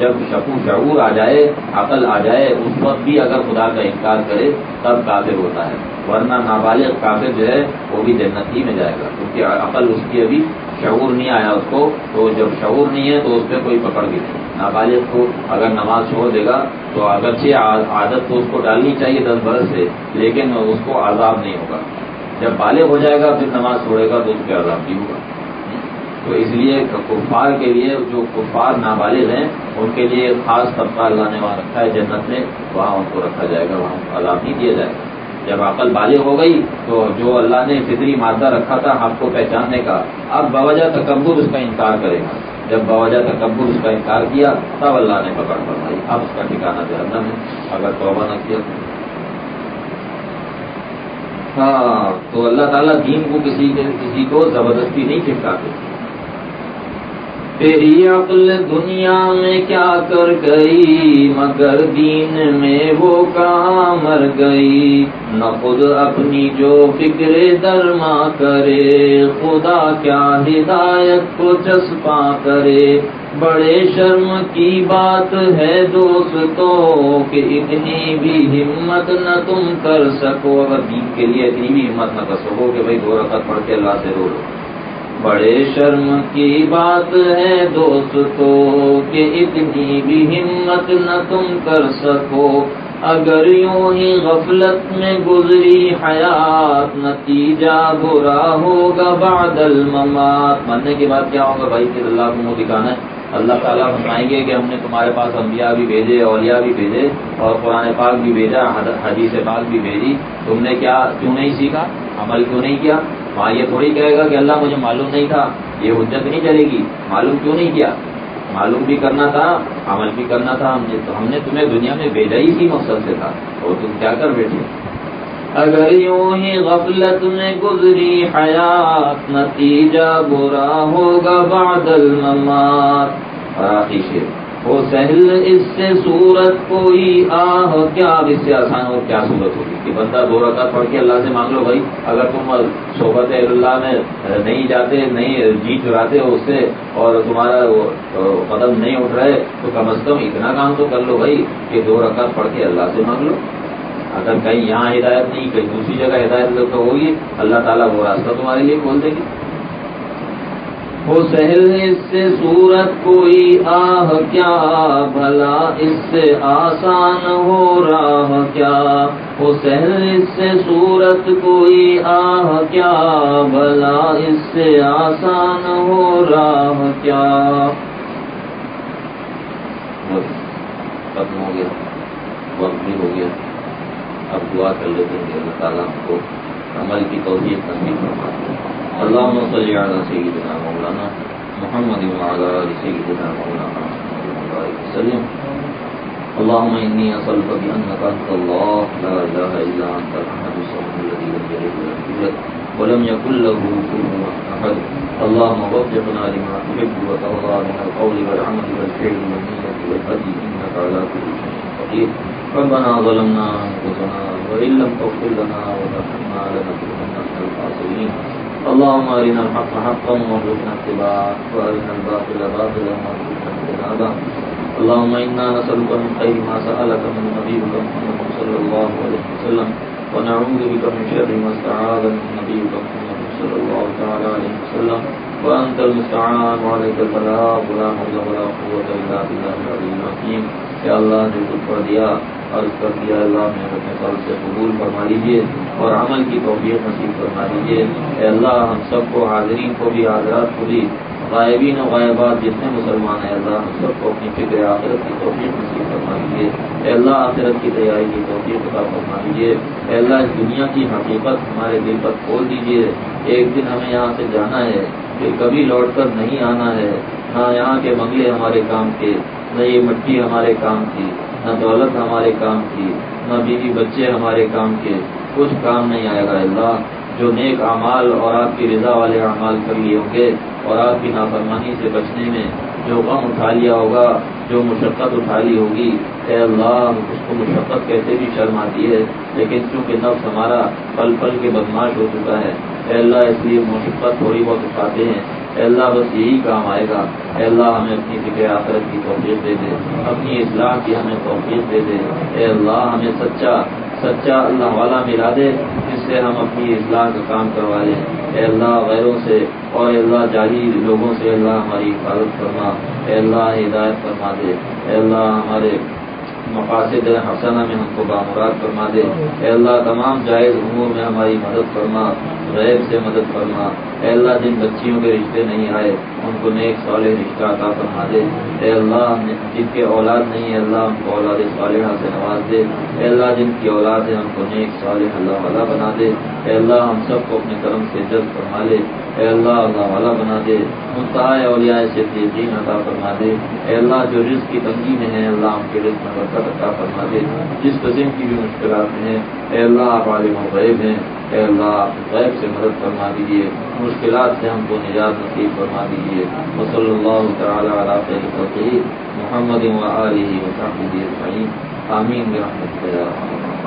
جب شکو شعور آ جائے، عقل آ جائے، اس وقت بھی اگر خدا کا انکار کرے، تب کافر ہوتا ہے۔ ورنہ نابالغ کافر جو ہے، وہ بھی جنتی میں جائے گا، کیونکہ عقل اس کی ابھی شعور نہیں آیا اس کو، تو جب شعور نہیں ہے تو اس پہ کوئی پکڑ بھی نہیں۔ نابالغ کو اگر نماز چھوڑ دے گا، تو اگرچہ عادت تو اس کو ڈالنی چاہیے دس برس سے، لیکن اس کو عذاب نہیں ہوگا۔ جب بالغ ہو جائے گا، پھر نماز چھوڑے گا، تو اس کے عذاب بھی ہوگا۔ تو اس لیے کفار کے لیے جو کفار نابالغ ہیں، ان کے لیے خاص طبقہ اللہ نے وہاں رکھا ہے، جنت میں۔ وہاں ان کو رکھا جائے گا، وہاں عذاب نہیں دیا جائے گا۔ جب عقل بالغ ہو گئی تو جو اللہ نے فطری مادہ رکھا تھا آپ کو پہچاننے کا، اب باوجہ تکبر اس کا انکار کرے گا۔ جب باوجہ تکبر اس کا انکار کیا، تب اللہ نے پکڑ فرمائی۔ اب اس کا ٹھکانا جہنم ہے۔ اگر توبہ نہ کیا۔ ہاں تو اللہ تعالیٰ دین کو کسی کسی کو زبردستی نہیں چپکاتے تیری عقل دنیا میں کیا کر گئی؟ مگر دین میں وہ کہاں مر گئی؟ نہ خود اپنی جو فکر درما کرے، خدا کیا ہدایت کو چسپاں کرے؟ بڑے شرم کی بات ہے دوستوں کہ اتنی بھی ہمت نہ تم کر سکو۔ اگر دین کے لیے اتنی بھی ہمت نہ کر سکو کہ بھائی دو رقط پڑھ کے اللہ سے رو لو۔ بڑے شرم کی بات ہے دوست کہ اتنی بھی ہمت نہ تم کر سکو۔ اگر یوں ہی غفلت میں گزری حیات، نتیجہ برا ہوگا بعد الممات۔ مرنے کے بعد کیا ہوگا بھائی پھر اللہ کو منہ دکھانا ہے؟ اللہ تعالیٰ بتائیں گے کہ ہم نے تمہارے پاس انبیاء بھی بھیجے، اولیاء بھی بھیجے اور قرآن پاک بھی بھیجا حدیث پاک بھی بھیجی۔ تم نے کیا کیوں نہیں سیکھا؟ عمل کیوں نہیں کیا؟ وہاں یہ تھوڑی کہے گا کہ اللہ مجھے معلوم نہیں تھا یہ حجت نہیں چلے گی۔ معلوم کیوں نہیں کیا؟ معلوم بھی کرنا تھا عمل بھی کرنا تھا ہم نے ہم نے تمہیں دنیا میں بھیجا ہی تھی مقصد سے تھا۔ اور تم کیا کر بیٹھے؟ اگر یوں ہی غفلت میں گزری حیات نتیجہ برا ہوگا بعد الممات۔ اور آخری شیر وہ سہل اس سے صورت کوئی آہ، کیا اب اس سے آسان اور کیا صورت ہوگی؟ کہ بندہ دو رکعت پڑھ کے اللہ سے مانگ لو بھائی، اگر تم صحبت اللہ میں نہیں جاتے، نہیں جی چراتے ہو اس سے اور تمہارا قدم نہیں اٹھ رہے، تو کم از کم اتنا کام تو کر لو بھائی کہ دو رکعت پڑھ کے اللہ سے مانگ لو۔ اگر کہیں یہاں ہدایت نہیں، کہیں دوسری جگہ ہدایت تو ہوگی، اللہ تعالیٰ وہ راستہ تمہارے لیے کھول دے گی سہل اس سے صورت کوئی آہ کیا، بھلا اس سے آسان ہو رہا کیا۔ وہ سہل اس سے صورت کوئی آہ کیا، بھلا اس سے آسان ہو رہا کیا۔ ختم ہو گیا۔ وقت بھی ہو گیا۔ اب دعا کر لیتے ہیں اللہ تعالیٰ کو عمل کی توفیق نہیں فرماتے اللهم صل على سيدنا مولانا محمد وعلى ال سيدنا مولانا محمد وسلم. اللهم اني اسالك بانك انت الله، لا اله الا انت الاحد الصمد الذي لم يلد ولم يولد ولم يكن له كفوا احد اللهم وفقنا لما تحب وترضى من القول والعمل والفعل والنية والهدي انك على كل شيء قدير. ربنا ظلمنا انفسنا وان لم تغفر لنا وترحمنا لنكونن من الخاسرين. اللهم ارنا الحق حقا وارزقنا اتباعه وارنا الباطل باطلا وارزقنا اجتنابه. اللهم انا نسالك من خير ما سالك من نبيك محمد صلى الله عليه وسلم، ونعوذ بك من شر ما استعاذ من نبيك محمد صلى الله تعالى عليه وسلم. وانت المستعان، وعليك البلاغ ولا حول ولا قوه الا بالله العلي العظيم. يا الله جو کچھ پڑھ دیا عرض کر دیا اللہ میں اپنے قل سے قبول فرما لیجیے اور عمل کی توفیق نصیب فرما لیجیے اے اللہ، ہم سب کو حاضرین کو بھی، حاضرات کو بھی، غائبین و غائبات جتنے مسلمان ہیں اللہ، ہم سب کو اپنی فکر آخرت کی توفیق نصیب فرما لیجیے اے اللہ، آخرت کی تیاری کی توفیق عطا فرما لیجیے اے اللہ، اس دنیا کی حقیقت ہمارے دل پر کھول دیجیے ایک دن ہمیں یہاں سے جانا ہے کہ کبھی لوٹ کر نہیں آنا ہے۔ نہ یہاں کے منگلے ہمارے کام کے۔ نہ یہ مٹی ہمارے کام کی، نہ دولت ہمارے کام کی، نہ بیوی بچے ہمارے کام کے، کچھ کام نہیں آئے گا اللہ۔ جو نیک اعمال اور آپ کی رضا والے اعمال کر لیے ہوں گے اور آپ کی نافرمانی سے بچنے میں جو غم اٹھا لیا ہوگا، جو مشقت اٹھا لی ہوگی، اے اللہ اس کو مشقت کیسے بھی شرم آتی ہے۔ لیکن چونکہ نفس ہمارا پل پل کے بدماش ہو چکا ہے اے اللہ اس لیے مشقت تھوڑی بہت اٹھاتے ہیں۔ اے اللہ بس یہی کام آئے گا۔ اے اللہ ہمیں اپنی فکر آخرت کی توفیق دے دے۔ اپنی اصلاح کی ہمیں توفیق دے دے۔ اے اللہ ہمیں سچا سچا اللہ والا ملا دے۔ جس سے ہم اپنی اصلاح کا کام کروا لیں۔ اے اللہ غیروں سے اور اللہ جاری لوگوں سے اللہ ہماری حفاظت فرما۔ اے اللہ ہدایت فرما دے۔ اے اللہ ہمارے مقاصد حسنہ میں ہم کو بامراد فرما دے، اے اللہ تمام جائز امور میں ہماری مدد فرما، غیب سے مدد فرما۔ اے اللہ جن بچیوں کے رشتے نہیں آئے، ان کو نیک صالح رشتہ عطا فرما دے۔ اے اللہ جن کے اولاد نہیں ہے، اللہ ان کو اولاد صالحہ سے نواز دے۔ اے اللہ جن کی اولاد ہے، ان کو نیک صالح اللہ والا بنا دے۔ اے اللہ ہم سب کو اپنے کرم سے جلد فرما لے۔ اے اللہ اللہ والا بنا دے۔ مستعد اولیاء سے دین عطا فرما دے۔ اے اللہ جو رزق کی تنگی میں ہے اللہ ہم کے رزق میں برکت عطا فرما دے جس قسم کی بھی مشکلات ہیں، اے اللہ آپ عالم و غیب ہیں، اے اللہ آپ غیب سے مدد فرما دیجیے مشکلات سے ہم کو نجات نصیب فرما دیجیے وصلی اللہ تعالیٰ علیہ محمد و علیہ وسلم آمین رحمت